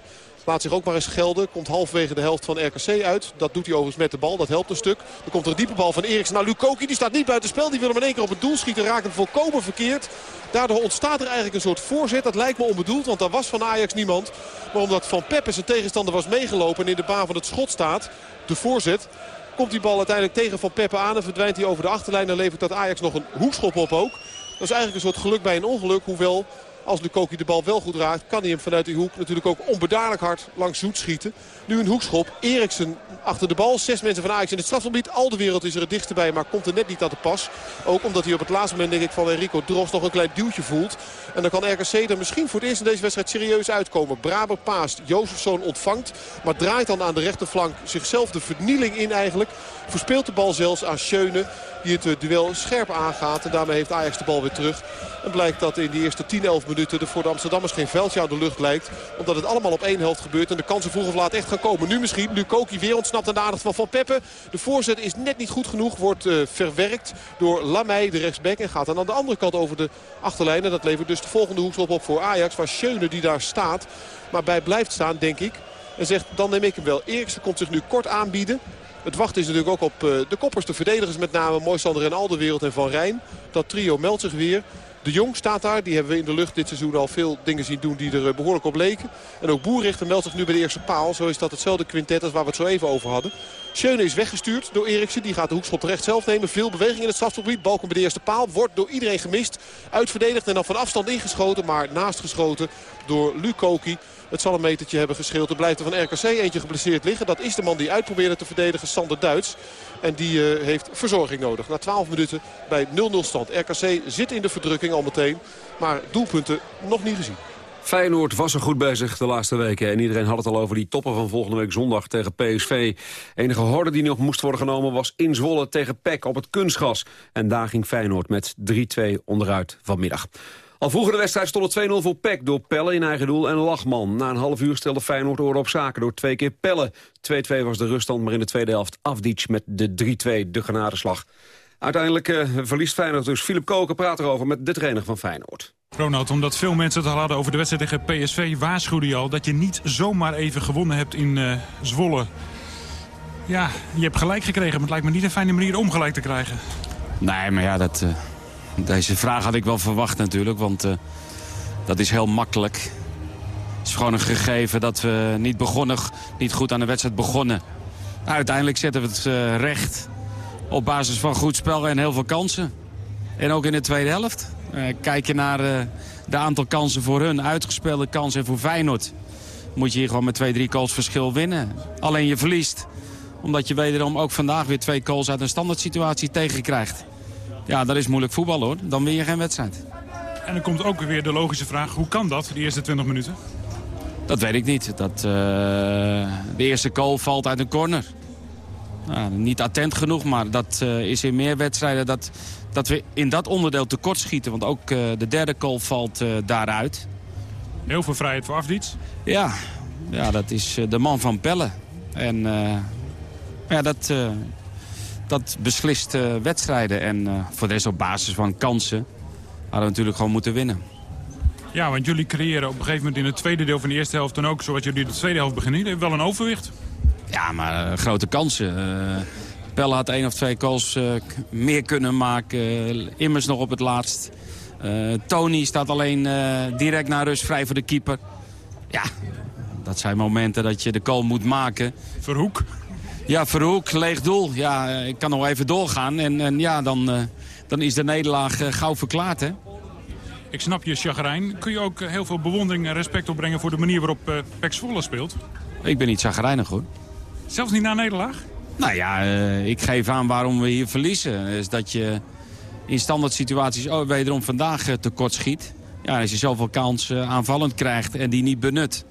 Laat zich ook maar eens gelden. Komt halverwege de helft van RKC uit. Dat doet hij overigens met de bal. Dat helpt een stuk. Dan komt er een diepe bal van Eriksen naar Lukoki. Die staat niet buiten spel. Die wil hem in één keer op het doel schieten. Raakt hem volkomen verkeerd. Daardoor ontstaat er eigenlijk een soort voorzet. Dat lijkt me onbedoeld. Want daar was van Ajax niemand. Maar omdat Van Peppe zijn tegenstander was meegelopen. En in de baan van het schot staat. De voorzet. Komt die bal uiteindelijk tegen Van Peppe aan. En verdwijnt hij over de achterlijn. Dan levert dat Ajax nog een hoekschop op ook. Dat is eigenlijk een soort geluk bij een ongeluk. Hoewel als Lukoki de bal wel goed raakt, kan hij hem vanuit die hoek natuurlijk ook onbedaarlijk hard langs Zoet schieten. Nu een hoekschop. Eriksen achter de bal. Zes mensen van Ajax in het strafgebied. Al de wereld is er het maar komt er net niet aan te pas. Ook omdat hij op het laatste moment, denk ik, van Enrico Dros nog een klein duwtje voelt. En dan kan RKC er misschien voor het eerst in deze wedstrijd serieus uitkomen. Braber paast, Jozefzoon ontvangt. Maar draait dan aan de rechterflank zichzelf de vernieling in eigenlijk. Verspeelt de bal zelfs aan Schöne. Die het duel scherp aangaat. En daarmee heeft Ajax de bal weer terug. En blijkt dat in die eerste 10, 11 minuten er voor de Amsterdammers geen veldje aan de lucht lijkt. Omdat het allemaal op één helft gebeurt. En de kansen vroeg of laat echt gaan komen. Nu misschien. Nu Koki weer ontsnapt aan de aandacht van Van Peppe. De voorzet is net niet goed genoeg. Wordt uh, verwerkt door Lamey, de rechtsback. En gaat dan aan de andere kant over de achterlijn. En dat levert dus de volgende hoekschop op voor Ajax. Waar Schöne die daar staat. Maar bij blijft staan, denk ik. En zegt, dan neem ik hem wel. Eriksen komt zich nu kort aanbieden. Het wachten is natuurlijk ook op uh, de koppers, de verdedigers met name. Moisander en Alderwereld en Van Rijn. Dat trio meldt zich weer. De Jong staat daar. Die hebben we in de lucht dit seizoen al veel dingen zien doen die er behoorlijk op leken. En ook Boerrichter meldt zich nu bij de eerste paal. Zo is dat hetzelfde quintet als waar we het zo even over hadden. Schöne is weggestuurd door Eriksen. Die gaat de hoekschop terecht zelf nemen. Veel beweging in het strafgebied. Balken bij de eerste paal. Wordt door iedereen gemist. Uitverdedigd en dan van afstand ingeschoten. Maar naast geschoten door Lukoki. Het zal een metertje hebben gescheeld. Er blijft er van RKC eentje geblesseerd liggen. Dat is de man die uitprobeerde te verdedigen, Sander Duits. En die uh, heeft verzorging nodig. Na 12 minuten bij 0-0 stand. RKC zit in de verdrukking al meteen. Maar doelpunten nog niet gezien. Feyenoord was er goed bezig de laatste weken. En iedereen had het al over die toppen van volgende week zondag tegen PSV. Enige horde die nog moest worden genomen was in Zwolle tegen PEC op het kunstgas. En daar ging Feyenoord met 3-2 onderuit vanmiddag. Al vroeger de wedstrijd stond het 2-0 voor Peck door Pelle in eigen doel en Lachman. Na een half uur stelde Feyenoord oren op zaken door twee keer Pelle. 2-2 was de ruststand, maar in de tweede helft Afdic met de 3-2, de genadeslag. Uiteindelijk uh, verliest Feyenoord dus. Philip Koken praat erover met de trainer van Feyenoord. Ronald, omdat veel mensen het al hadden over de wedstrijd tegen PSV... waarschuwde je al dat je niet zomaar even gewonnen hebt in uh, Zwolle. Ja, je hebt gelijk gekregen, maar het lijkt me niet een fijne manier om gelijk te krijgen. Nee, maar ja, dat, uh, deze vraag had ik wel verwacht natuurlijk, want uh, dat is heel makkelijk. Het is gewoon een gegeven dat we niet, begonnen, niet goed aan de wedstrijd begonnen. Uiteindelijk zetten we het recht op basis van goed spel en heel veel kansen. En ook in de tweede helft. Uh, kijk je naar de aantal kansen voor hun, uitgespeelde kansen voor Feyenoord... moet je hier gewoon met twee, drie goals verschil winnen. Alleen je verliest, omdat je wederom ook vandaag weer twee goals uit een standaard situatie tegenkrijgt. Ja, dat is moeilijk voetbal hoor. Dan win je geen wedstrijd. En dan komt ook weer de logische vraag, hoe kan dat, de eerste 20 minuten? Dat weet ik niet. Dat, uh, de eerste goal valt uit een corner. Nou, niet attent genoeg, maar dat is in meer wedstrijden... dat dat we in dat onderdeel tekort schieten. Want ook uh, de derde goal valt daaruit. Heel veel vrijheid voor Afdiets. Ja, ja dat is de man van Pelle. En ja, dat, dat beslist wedstrijden. En voor deze op basis van kansen hadden we natuurlijk gewoon moeten winnen. Ja, want jullie creëren op een gegeven moment in het tweede deel van de eerste helft... dan ook, zoals jullie de tweede helft beginnen, wel een overwicht. Ja, maar grote kansen. Pelle had één of twee goals uh, meer kunnen maken. Uh, immers nog op het laatst. Uh, Tony staat alleen direct naar rust vrij voor de keeper. Ja, dat zijn momenten dat je de goal moet maken. Verhoek? Ja, Verhoek, leeg doel. Ja, ik kan nog even doorgaan. En, en ja, dan, dan is de nederlaag gauw verklaard, hè? Ik snap je chagrijn. Kun je ook heel veel bewondering en respect opbrengen... voor de manier waarop uh, Pek Zwolle speelt? Ik ben niet chagrijnig, hoor. Zelfs niet na nederlaag? Nou ja, uh, ik geef aan waarom we hier verliezen. Is dat je in standaard situaties oh, wederom vandaag uh, tekort schiet. Ja, als je zoveel kans uh, aanvallend krijgt en die niet benut...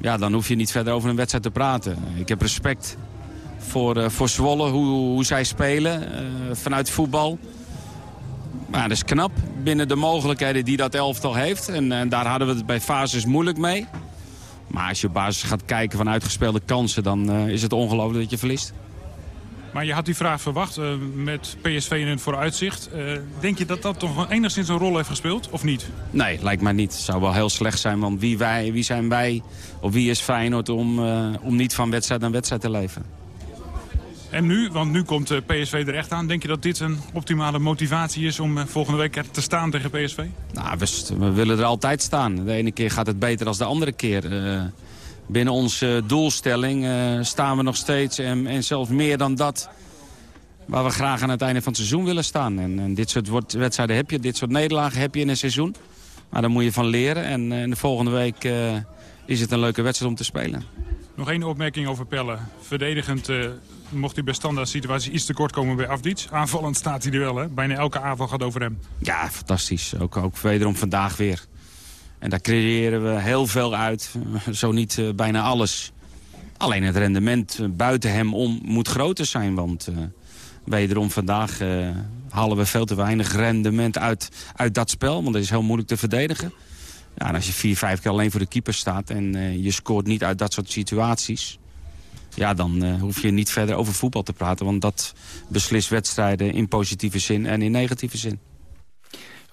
Ja, dan hoef je niet verder over een wedstrijd te praten. Ik heb respect voor, voor Zwolle, hoe, hoe zij spelen vanuit voetbal. Maar dat is knap binnen de mogelijkheden die dat elftal heeft. En, en daar hadden we het bij fases moeilijk mee. Maar als je op basis gaat kijken van uitgespeelde kansen... dan is het ongelooflijk dat je verliest. Maar je had die vraag verwacht uh, met PSV in het vooruitzicht. Uh, denk je dat dat toch enigszins een rol heeft gespeeld, of niet? Nee, lijkt mij niet. Het zou wel heel slecht zijn, want wie, wij, wie zijn wij, of wie is Feyenoord... om, om niet van wedstrijd naar wedstrijd te leven? En nu, want nu komt PSV er echt aan. Denk je dat dit een optimale motivatie is om volgende week te staan tegen PSV? Nou, we, we, willen er altijd staan. De ene keer gaat het beter dan de andere keer binnen onze doelstelling uh, staan we nog steeds. En, en, zelfs meer dan dat waar we graag aan het einde van het seizoen willen staan. En, en dit soort wedstrijden heb je, dit soort nederlagen heb je in een seizoen. Maar daar moet je van leren. En, en de volgende week uh, is het een leuke wedstrijd om te spelen. Nog één opmerking over Pelle. Verdedigend uh, mocht hij bij standaard situatie iets tekort komen bij Afdic. Aanvallend staat hij er wel, hè? Bijna elke aanval gaat over hem. Ja, fantastisch. Ook, ook wederom vandaag weer. En daar creëren we heel veel uit. Zo niet uh, bijna alles. Alleen het rendement buiten hem om moet groter zijn. Want uh, wederom vandaag halen we veel te weinig rendement uit, uit dat spel. Want dat is heel moeilijk te verdedigen. Ja, en als je vier, vijf keer alleen voor de keeper staat... en je scoort niet uit dat soort situaties... ja, dan uh, hoef je niet verder over voetbal te praten. Want dat beslist wedstrijden in positieve zin en in negatieve zin.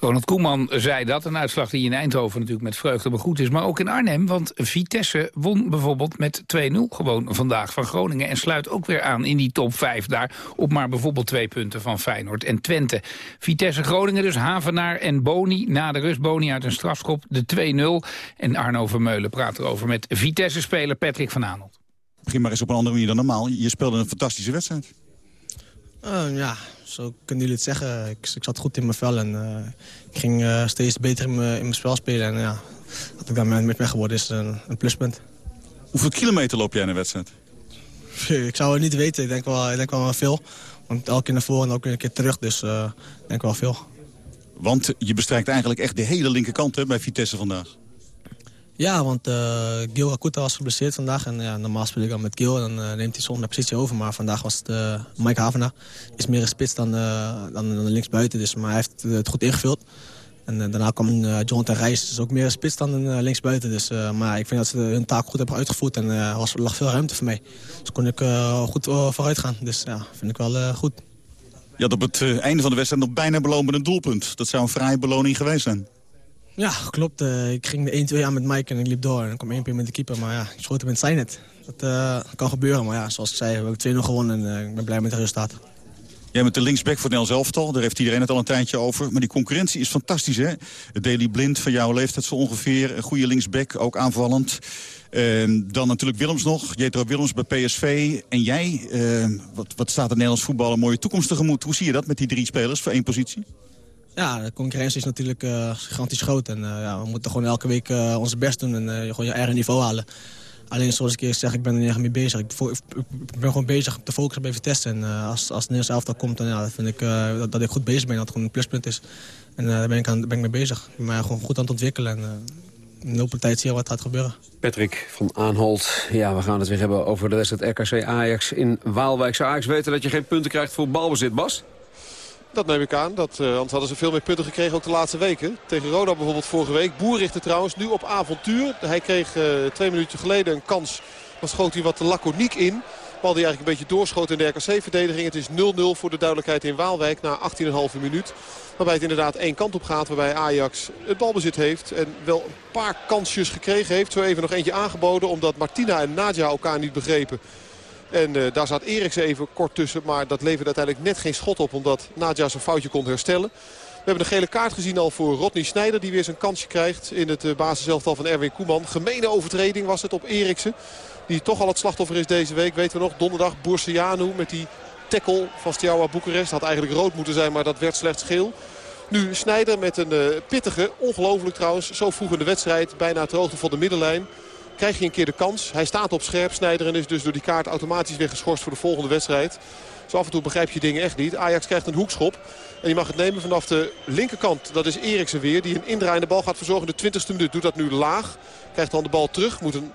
Ronald Koeman zei dat. Een uitslag die in Eindhoven natuurlijk met vreugde goed is. Maar ook in Arnhem, want Vitesse won bijvoorbeeld met 2-0 gewoon vandaag van Groningen. En sluit ook weer aan in die top 5 daar. Op maar bijvoorbeeld twee punten van Feyenoord en Twente. Vitesse Groningen dus, Havenaar en Boni. Na de rust Boni uit een strafschop, de 2-0. En Arno Vermeulen praat erover met Vitesse-speler Patrick van Aanholt. Begin maar eens op een andere manier dan normaal. Je speelde een fantastische wedstrijd. Uh, ja, zo kunnen jullie het zeggen. Ik, ik zat goed in mijn vel en uh, ik ging uh, steeds beter in mijn, spel spelen. En ja, dat ik daar met weg geworden is een, een, pluspunt. Hoeveel kilometer loop jij in een wedstrijd? ik zou het niet weten. Ik denk wel, ik denk wel veel. Want elke keer naar voren en elke keer een keer terug. Dus ik denk wel veel. Want je bestrijkt eigenlijk echt de hele linkerkant hè, bij Vitesse vandaag. Ja, want uh, Gil Rakuta was geblesseerd vandaag. En ja, normaal speel ik dan met Gil en dan uh, neemt hij soms mijn positie over. Maar vandaag was het uh, Mike Havena. Is meer een spits dan, dan, dan linksbuiten. Dus, maar hij heeft het goed ingevuld. En daarna kwam Jonathan Reis. is ook meer een spits dan een linksbuiten. Dus, maar ik vind dat ze hun taak goed hebben uitgevoerd. En er lag veel ruimte voor mij. Dus kon ik goed vooruit gaan. Dus ja, vind ik wel goed. Je had op het einde van de wedstrijd nog bijna beloond met een doelpunt. Dat zou een fraaie beloning geweest zijn. Ja, klopt. Uh, ik ging de 1-2 aan met Mike en ik liep door. En ik kwam één keer met de keeper, maar ja, ik schoot hem in het net. Dat uh, kan gebeuren, maar ja, zoals ik zei, we hebben 2-0 gewonnen en uh, ik ben blij met het resultaat. Jij bent de linksback voor Nels Elftal, daar heeft iedereen het al een tijdje over. Maar die concurrentie is fantastisch, hè? Daily Blind van jouw leeftijd zo ongeveer. Een goede linksback, ook aanvallend. Uh, dan natuurlijk Willems nog, Jetro Willems bij PSV. En jij, uh, wat, wat staat het Nederlands voetbal een mooie toekomst tegemoet? Hoe zie je dat met die drie spelers voor één positie? Ja, de concurrentie is natuurlijk uh, gigantisch groot. En ja, we moeten gewoon elke week onze best doen en gewoon je eigen niveau halen. Alleen zoals ik eerst zeg, ik ben er niet mee bezig. Ik, ben gewoon bezig te focussen bij Vitesse. En uh, als, als het Nederlands elftal komt, dan ja, vind ik uh, dat, dat, ik goed bezig ben. Dat het gewoon een pluspunt is. En uh, daar ben ik, aan, ben ik mee bezig. Ik ben gewoon goed aan het ontwikkelen. En in de open tijd zie je wat gaat gebeuren. Patrick van Aanholt. Ja, we gaan het weer hebben over de wedstrijd RKC Ajax in Waalwijk. Zou Ajax weten dat je geen punten krijgt voor balbezit, Bas? Dat neem ik aan. Dat, uh, anders hadden ze veel meer punten gekregen ook de laatste weken. Tegen Roda bijvoorbeeld vorige week. Boer richtte trouwens nu op avontuur. Hij kreeg uh, twee minuten geleden een kans. Dan schoot hij wat te laconiek in. Bal die eigenlijk een beetje doorschoot in de RKC-verdediging. Het is 0-0 voor de duidelijkheid in Waalwijk na 18,5 minuut. Waarbij het inderdaad één kant op gaat. Waarbij Ajax het balbezit heeft. En wel een paar kansjes gekregen heeft. Zo even nog eentje aangeboden. Omdat Martina en Nadja elkaar niet begrepen. En uh, daar zat Eriksen even kort tussen. Maar dat leverde uiteindelijk net geen schot op. Omdat Nadja zijn foutje kon herstellen. We hebben de gele kaart gezien al voor Rodney Snijder. Die weer zijn kansje krijgt in het uh, basiselftal van Erwin Koeman. Gemene overtreding was het op Eriksen. Die toch al het slachtoffer is deze week. Weten we nog, donderdag Boursianu met die tackle van Steaua Boekarest. Had eigenlijk rood moeten zijn, maar dat werd slechts geel. Nu Snijder met een uh, pittige, ongelooflijk trouwens, zo vroeg in de wedstrijd. Bijna ter hoogte van de middenlijn krijg je een keer de kans. Hij staat op scherp, Snijder, en is dus door die kaart automatisch weer geschorst voor de volgende wedstrijd. Zo af en toe begrijp je dingen echt niet. Ajax krijgt een hoekschop. En die mag het nemen vanaf de linkerkant. Dat is Eriksen weer. Die een indraaiende bal gaat verzorgen. De 20ste minuut doet dat nu laag. Krijgt dan de bal terug. Moet een,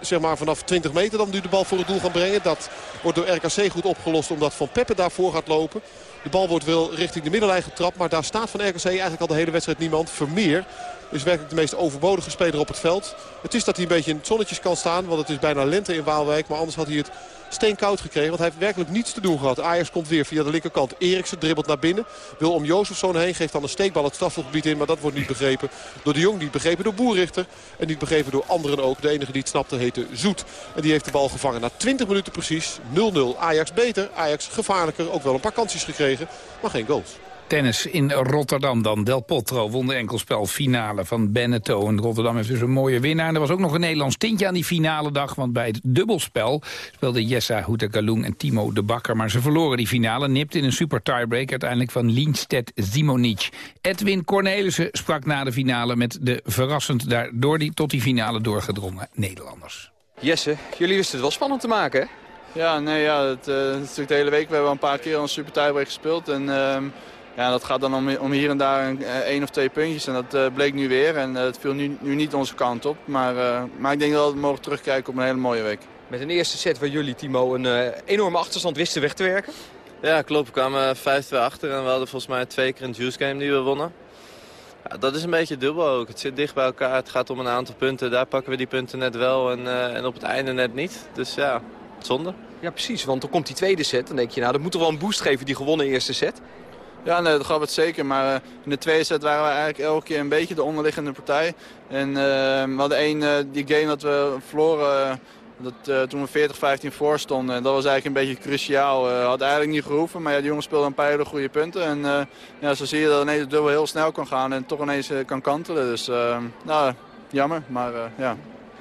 zeg maar vanaf 20 meter dan nu de bal voor het doel gaan brengen. Dat wordt door RKC goed opgelost. Omdat Van Peppe daarvoor gaat lopen. De bal wordt wel richting de middenlijn getrapt. Maar daar staat van RKC eigenlijk al de hele wedstrijd niemand. Vermeer is werkelijk de meest overbodige speler op het veld. Het is dat hij een beetje in het zonnetjes kan staan. Want het is bijna lente in Waalwijk. Maar anders had hij het steenkoud gekregen. Want hij heeft werkelijk niets te doen gehad. Ajax komt weer via de linkerkant. Eriksen dribbelt naar binnen. Wil om Jozefzoon heen. Geeft dan een steekbal het strafgebied in. Maar dat wordt niet begrepen door de Jong. Niet begrepen door Boerrichter. En niet begrepen door anderen ook. De enige die het snapte heette Zoet. En die heeft de bal gevangen. Na 20 minuten precies 0-0. Ajax beter. Ajax gevaarlijker. Ook wel een paar kansjes gekregen. Maar geen goals. Tennis in Rotterdam dan. Del Potro won de enkelspelfinale van Benetton. En Rotterdam heeft dus een mooie winnaar. En er was ook nog een Nederlands tintje aan die finale dag. Want bij het dubbelspel speelden Jessa Houtekalung en Timo de Bakker. Maar ze verloren die finale. Nipt in een super tiebreak uiteindelijk van Lienstedt Simonic. Edwin Cornelissen sprak na de finale met de verrassend daardoor die, tot die finale doorgedrongen Nederlanders. Jesse, jullie wisten het wel spannend te maken, hè? Ja, nee, ja, het, uh, natuurlijk de hele week. We hebben een paar keer een super tiebreak gespeeld. En uh, ja, dat gaat dan om, om hier en daar een, eh, één of twee puntjes. En dat uh, bleek nu weer. En uh, het viel nu, nu niet onze kant op. Maar, uh, maar ik denk dat we mogen terugkijken op een hele mooie week. Met een eerste set waar jullie, Timo, een enorme achterstand wisten weg te werken. Ja, klopt. We kwamen 5-2 achter. En we hadden volgens mij twee keer een juice game die we wonnen. Ja, dat is een beetje dubbel ook. Het zit dicht bij elkaar. Het gaat om een aantal punten. Daar pakken we die punten net wel. En, en op het einde net niet. Dus ja, zonde. Ja, precies. Want dan komt die tweede set. Dan denk je, nou, dat moet toch wel een boost geven, die gewonnen eerste set. Ja, nee, dat gaf het zeker. Maar uh, in de tweede set waren we eigenlijk elke keer een beetje de onderliggende partij. En uh, we hadden één, uh, die game dat we verloren, dat, toen we 40-15 voor stonden. Dat was eigenlijk een beetje cruciaal. had eigenlijk niet gehoeven, maar ja, die jongens speelden een paar hele goede punten. En ja, zo zie je dat ineens de dubbel heel snel kan gaan en toch ineens kan kantelen. Dus nou, jammer, maar ja.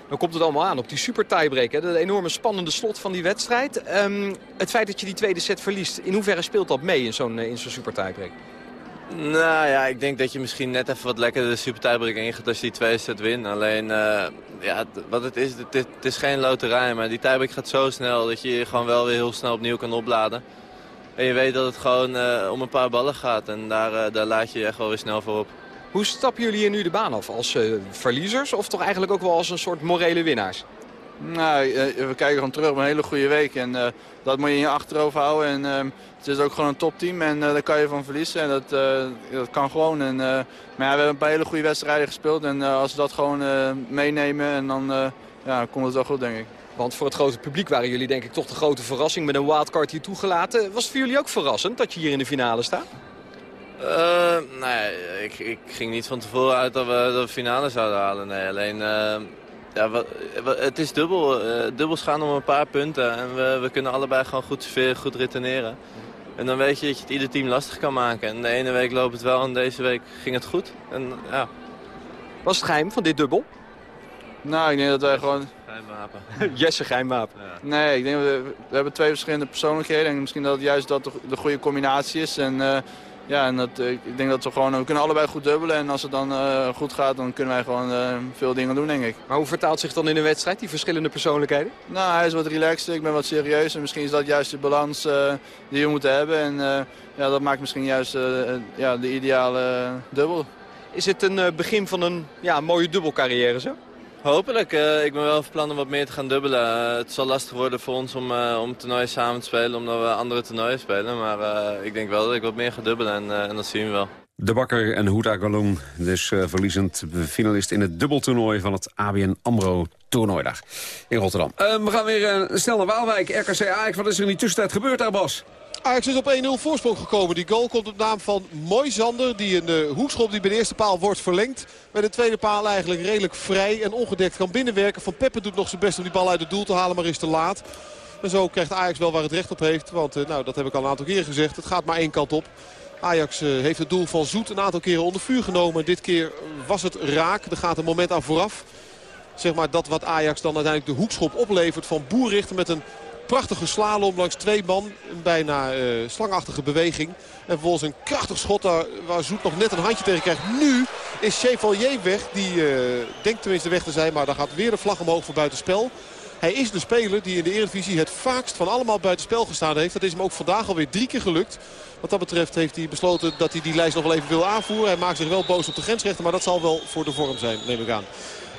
Dan komt het allemaal aan op die super tiebreak. Hè? De enorme spannende slot van die wedstrijd. Um, het feit dat je die tweede set verliest, in hoeverre speelt dat mee in zo'n in zo'n super tiebreak? Nou ja, ik denk dat je misschien net even wat lekkerder de super tiebreak ingaat als je die tweede set wint. Alleen, uh, ja, wat het is, het, is geen loterij, maar die tiebreak gaat zo snel dat je je gewoon wel weer heel snel opnieuw kan opladen. En je weet dat het gewoon uh, om een paar ballen gaat en daar, daar laat je je echt wel weer snel voor op. Hoe stappen jullie hier nu de baan af? Als uh, verliezers of toch eigenlijk ook wel als een soort morele winnaars? Nou, we kijken gewoon terug op een hele goede week. En uh, dat moet je in je achterhoofd houden. En, uh, het is ook gewoon een topteam en daar kan je van verliezen. En dat, dat kan gewoon. En, maar ja, we hebben een paar hele goede wedstrijden gespeeld. En als we dat gewoon meenemen, en dan ja, komt het wel goed, denk ik. Want voor het grote publiek waren jullie denk ik toch de grote verrassing met een wildcard hier toegelaten. Was het voor jullie ook verrassend dat je hier in de finale staat? Uh, nou ja, ik, ik ging niet van tevoren uit dat we de finale zouden halen. Nee, alleen... Uh, ja, wat, wat, het is dubbel. Uh, dubbels gaan om een paar punten. En we, we kunnen allebei gewoon goed serveren, goed reteneren. En dan weet je dat je het ieder team lastig kan maken. En de ene week loopt het wel en deze week ging het goed. En, ja. Was het geheim van dit dubbel? Nou, ik denk dat wij gewoon... Geheimwapen. Jesse geheimwapen. Ja. Nee, ik denk dat we, we hebben twee verschillende persoonlijkheden. En misschien dat het juist dat de, de goede combinatie is. En uh, ja, en dat, ik denk dat we gewoon... We kunnen allebei goed dubbelen. En als het dan uh, goed gaat, dan kunnen wij gewoon uh, veel dingen doen, denk ik. Maar hoe vertaalt zich dan in een wedstrijd, die verschillende persoonlijkheden? Nou, hij is wat relaxed, ik ben wat serieus. En misschien is dat juist de balans die we moeten hebben. En ja, dat maakt misschien juist ja, de ideale dubbel. Is het een begin van een ja, mooie dubbelcarrière zo? Hopelijk. Uh, ik ben wel van plan om wat meer te gaan dubbelen. Uh, het zal lastig worden voor ons om, uh, om toernooien samen te spelen, omdat we andere toernooien spelen. Maar ik denk wel dat ik wat meer ga dubbelen en, dat zien we wel. De Bakker en Houta Galung, dus verliezend finalist in het dubbeltoernooi van het ABN AMRO toernooidag in Rotterdam. we gaan weer snel naar Waalwijk, RKC Ajax. Wat is er in die tussentijd gebeurd daar, Bas? Ajax is op 1-0 voorsprong gekomen. Die goal komt op naam van Moisander. Die een uh, hoekschop die bij de eerste paal wordt verlengd. Bij de tweede paal eigenlijk redelijk vrij en ongedekt kan binnenwerken. Van Peppe doet nog zijn best om die bal uit het doel te halen, maar is te laat. En zo krijgt Ajax wel waar het recht op heeft. Want uh, nou, dat heb ik al een aantal keer gezegd. Het gaat maar één kant op. Ajax uh, heeft het doel van Zoet een aantal keren onder vuur genomen. Dit keer was het raak. Er gaat een moment aan vooraf. Zeg maar dat wat Ajax dan uiteindelijk de hoekschop oplevert van Boerrichter met een prachtige slalom langs twee man. Een bijna uh, slangachtige beweging. En vervolgens een krachtig schot daar, waar Zoet nog net een handje tegen krijgt. Nu is Chevalier weg. Die uh, denkt tenminste weg te zijn. Maar dan gaat weer de vlag omhoog voor buitenspel. Hij is de speler die in de Eredivisie het vaakst van allemaal buitenspel gestaan heeft. Dat is hem ook vandaag alweer drie keer gelukt. Wat dat betreft heeft hij besloten dat hij die lijst nog wel even wil aanvoeren. Hij maakt zich wel boos op de grensrechter. Maar dat zal wel voor de vorm zijn, neem ik aan.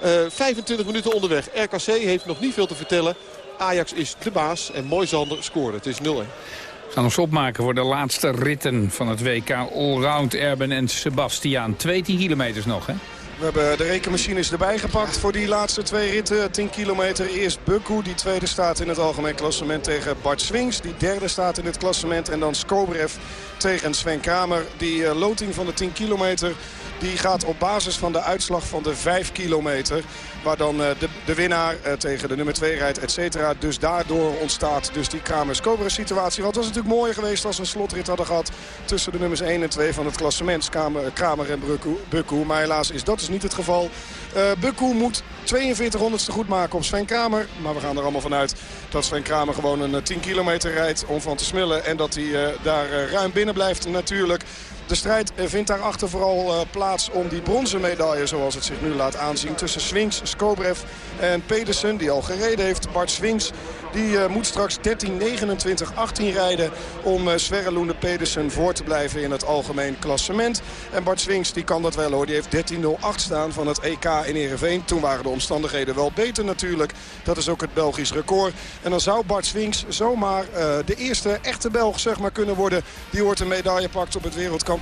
Uh, 25 minuten onderweg. RKC heeft nog niet veel te vertellen. Ajax is de baas en Moisander scoorde. Het is 0-1. We gaan ons opmaken voor de laatste ritten van het WK Allround Erben en Sebastiaan. 2 10 kilometers nog, hè? We hebben de rekenmachines erbij gepakt voor die laatste twee ritten. 10 kilometer. Eerst Bukku, die tweede staat in het algemeen klassement tegen Bart Swings. Die derde staat in het klassement. En dan Skobrev tegen Sven Kramer. Die uh, loting van de 10 kilometer die gaat op basis van de uitslag van de 5 kilometer. Waar dan uh, de, de winnaar uh, tegen de nummer 2 rijdt, et cetera. Dus daardoor ontstaat dus die Kramers-Kobere situatie. Want het was natuurlijk mooier geweest als we een slotrit hadden gehad... tussen de nummers 1 en 2 van het klassement. Kramer, Kramer en Bukku. Maar helaas is dat dus niet het geval. Uh, Bukku moet 42 honderdste goed maken op Sven Kramer. Maar we gaan er allemaal vanuit dat Sven Kramer gewoon een 10 kilometer rijdt om van te smullen. En dat hij daar ruim binnen blijft natuurlijk. De strijd vindt daarachter vooral uh, plaats om die bronzen medaille, zoals het zich nu laat aanzien, tussen Swings, Skobrev en Pedersen, die al gereden heeft. Bart Swings die uh, moet straks 13, 29, 18 rijden om Sverre Loende Pedersen voor te blijven in het algemeen klassement. En Bart Swings die kan dat wel hoor. Die heeft 13.08 staan van het EK in Ereveen. Toen waren de omstandigheden wel beter natuurlijk. Dat is ook het Belgisch record. En dan zou Bart Swings zomaar de eerste echte Belg zeg maar, kunnen worden. Die wordt een medaille pakt op het wereldkampioenschap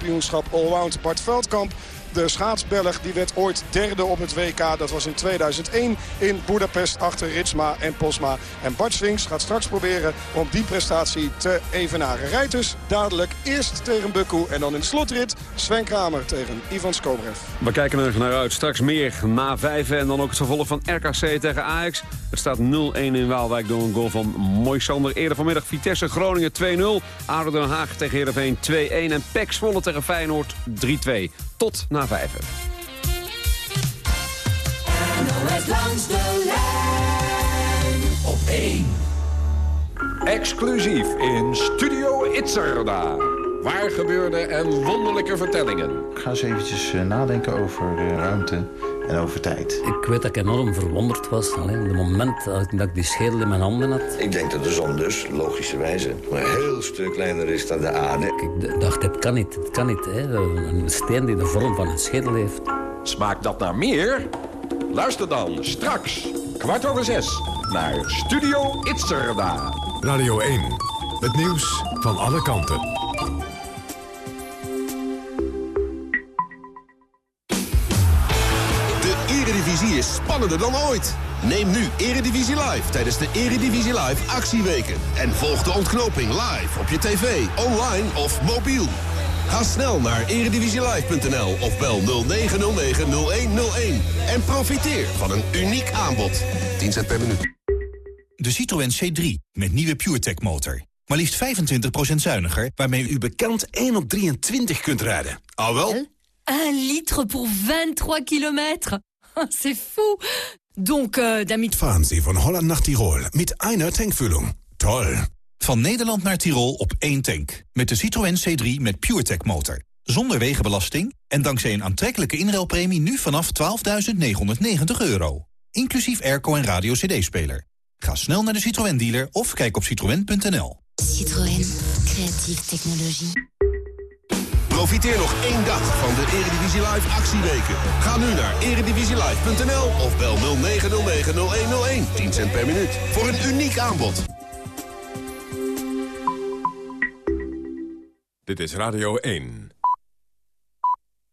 Allround. Bart Veldkamp de schaatsbelg die werd ooit derde op het WK. Dat was in 2001 in Budapest achter Ritsma en Posma. En Bart Swings gaat straks proberen om die prestatie te evenaren. Rijdt dus dadelijk eerst tegen Bukku en dan in de slotrit Sven Kramer tegen Ivan Skobrev. We kijken er naar uit. Straks meer na vijf en dan ook het vervolg van RKC tegen Ajax. Het staat 0-1 in Waalwijk door een goal van Moisander. Eerder vanmiddag Vitesse Groningen 2-0. ADO Den Haag tegen Heerenveen 2-1 en PEC Zwolle tegen Feyenoord 3-2. Tot na vijven. Langs de lijn op 1. Exclusief in Studio Itzerda. Waar gebeurde en wonderlijke vertellingen. Ik ga eens eventjes uh, nadenken over uh, ruimte en over tijd. Ik weet dat ik enorm verwonderd was. Alleen het moment dat ik die schedel in mijn handen had. Ik denk dat de zon dus, logischerwijze, een heel stuk kleiner is dan de aarde. Ik dacht, dit kan niet, dit kan niet. Hè. Een steen die de vorm van een schedel heeft. Smaakt dat naar meer? Luister dan straks, kwart over zes, naar Studio Itzerda. Radio 1, het nieuws van alle kanten. Is spannender dan ooit. Neem nu Eredivisie Live tijdens de Eredivisie Live actieweken. En volg de ontknoping live op je tv, online of mobiel. Ga snel naar eredivisielive.nl of bel 0909-0101. En profiteer van een uniek aanbod. 10 cent per minuut. De Citroën C3 met nieuwe PureTech motor. Maar liefst 25% zuiniger, waarmee u bekend 1 op 23 kunt rijden. Al wel? 1 litre pour 23 kilometer. C'est fou. Donc, euh, damit... Fahren Sie von Holland nach Tirol mit einer Tankfüllung. Toll. Van Nederland naar Tirol op één tank. Met de Citroën C3 met PureTech motor. Zonder wegenbelasting en dankzij een aantrekkelijke inruilpremie nu vanaf 12.990 euro. Inclusief airco en radio cd-speler. Ga snel naar de Citroën dealer of kijk op citroën.nl. Citroën. Creatieve technologie. Profiteer nog één dag van de Eredivisie Live actieweken. Ga nu naar eredivisielive.nl of bel 0909-0101. 10 cent per minuut. Voor een uniek aanbod. Dit is Radio 1.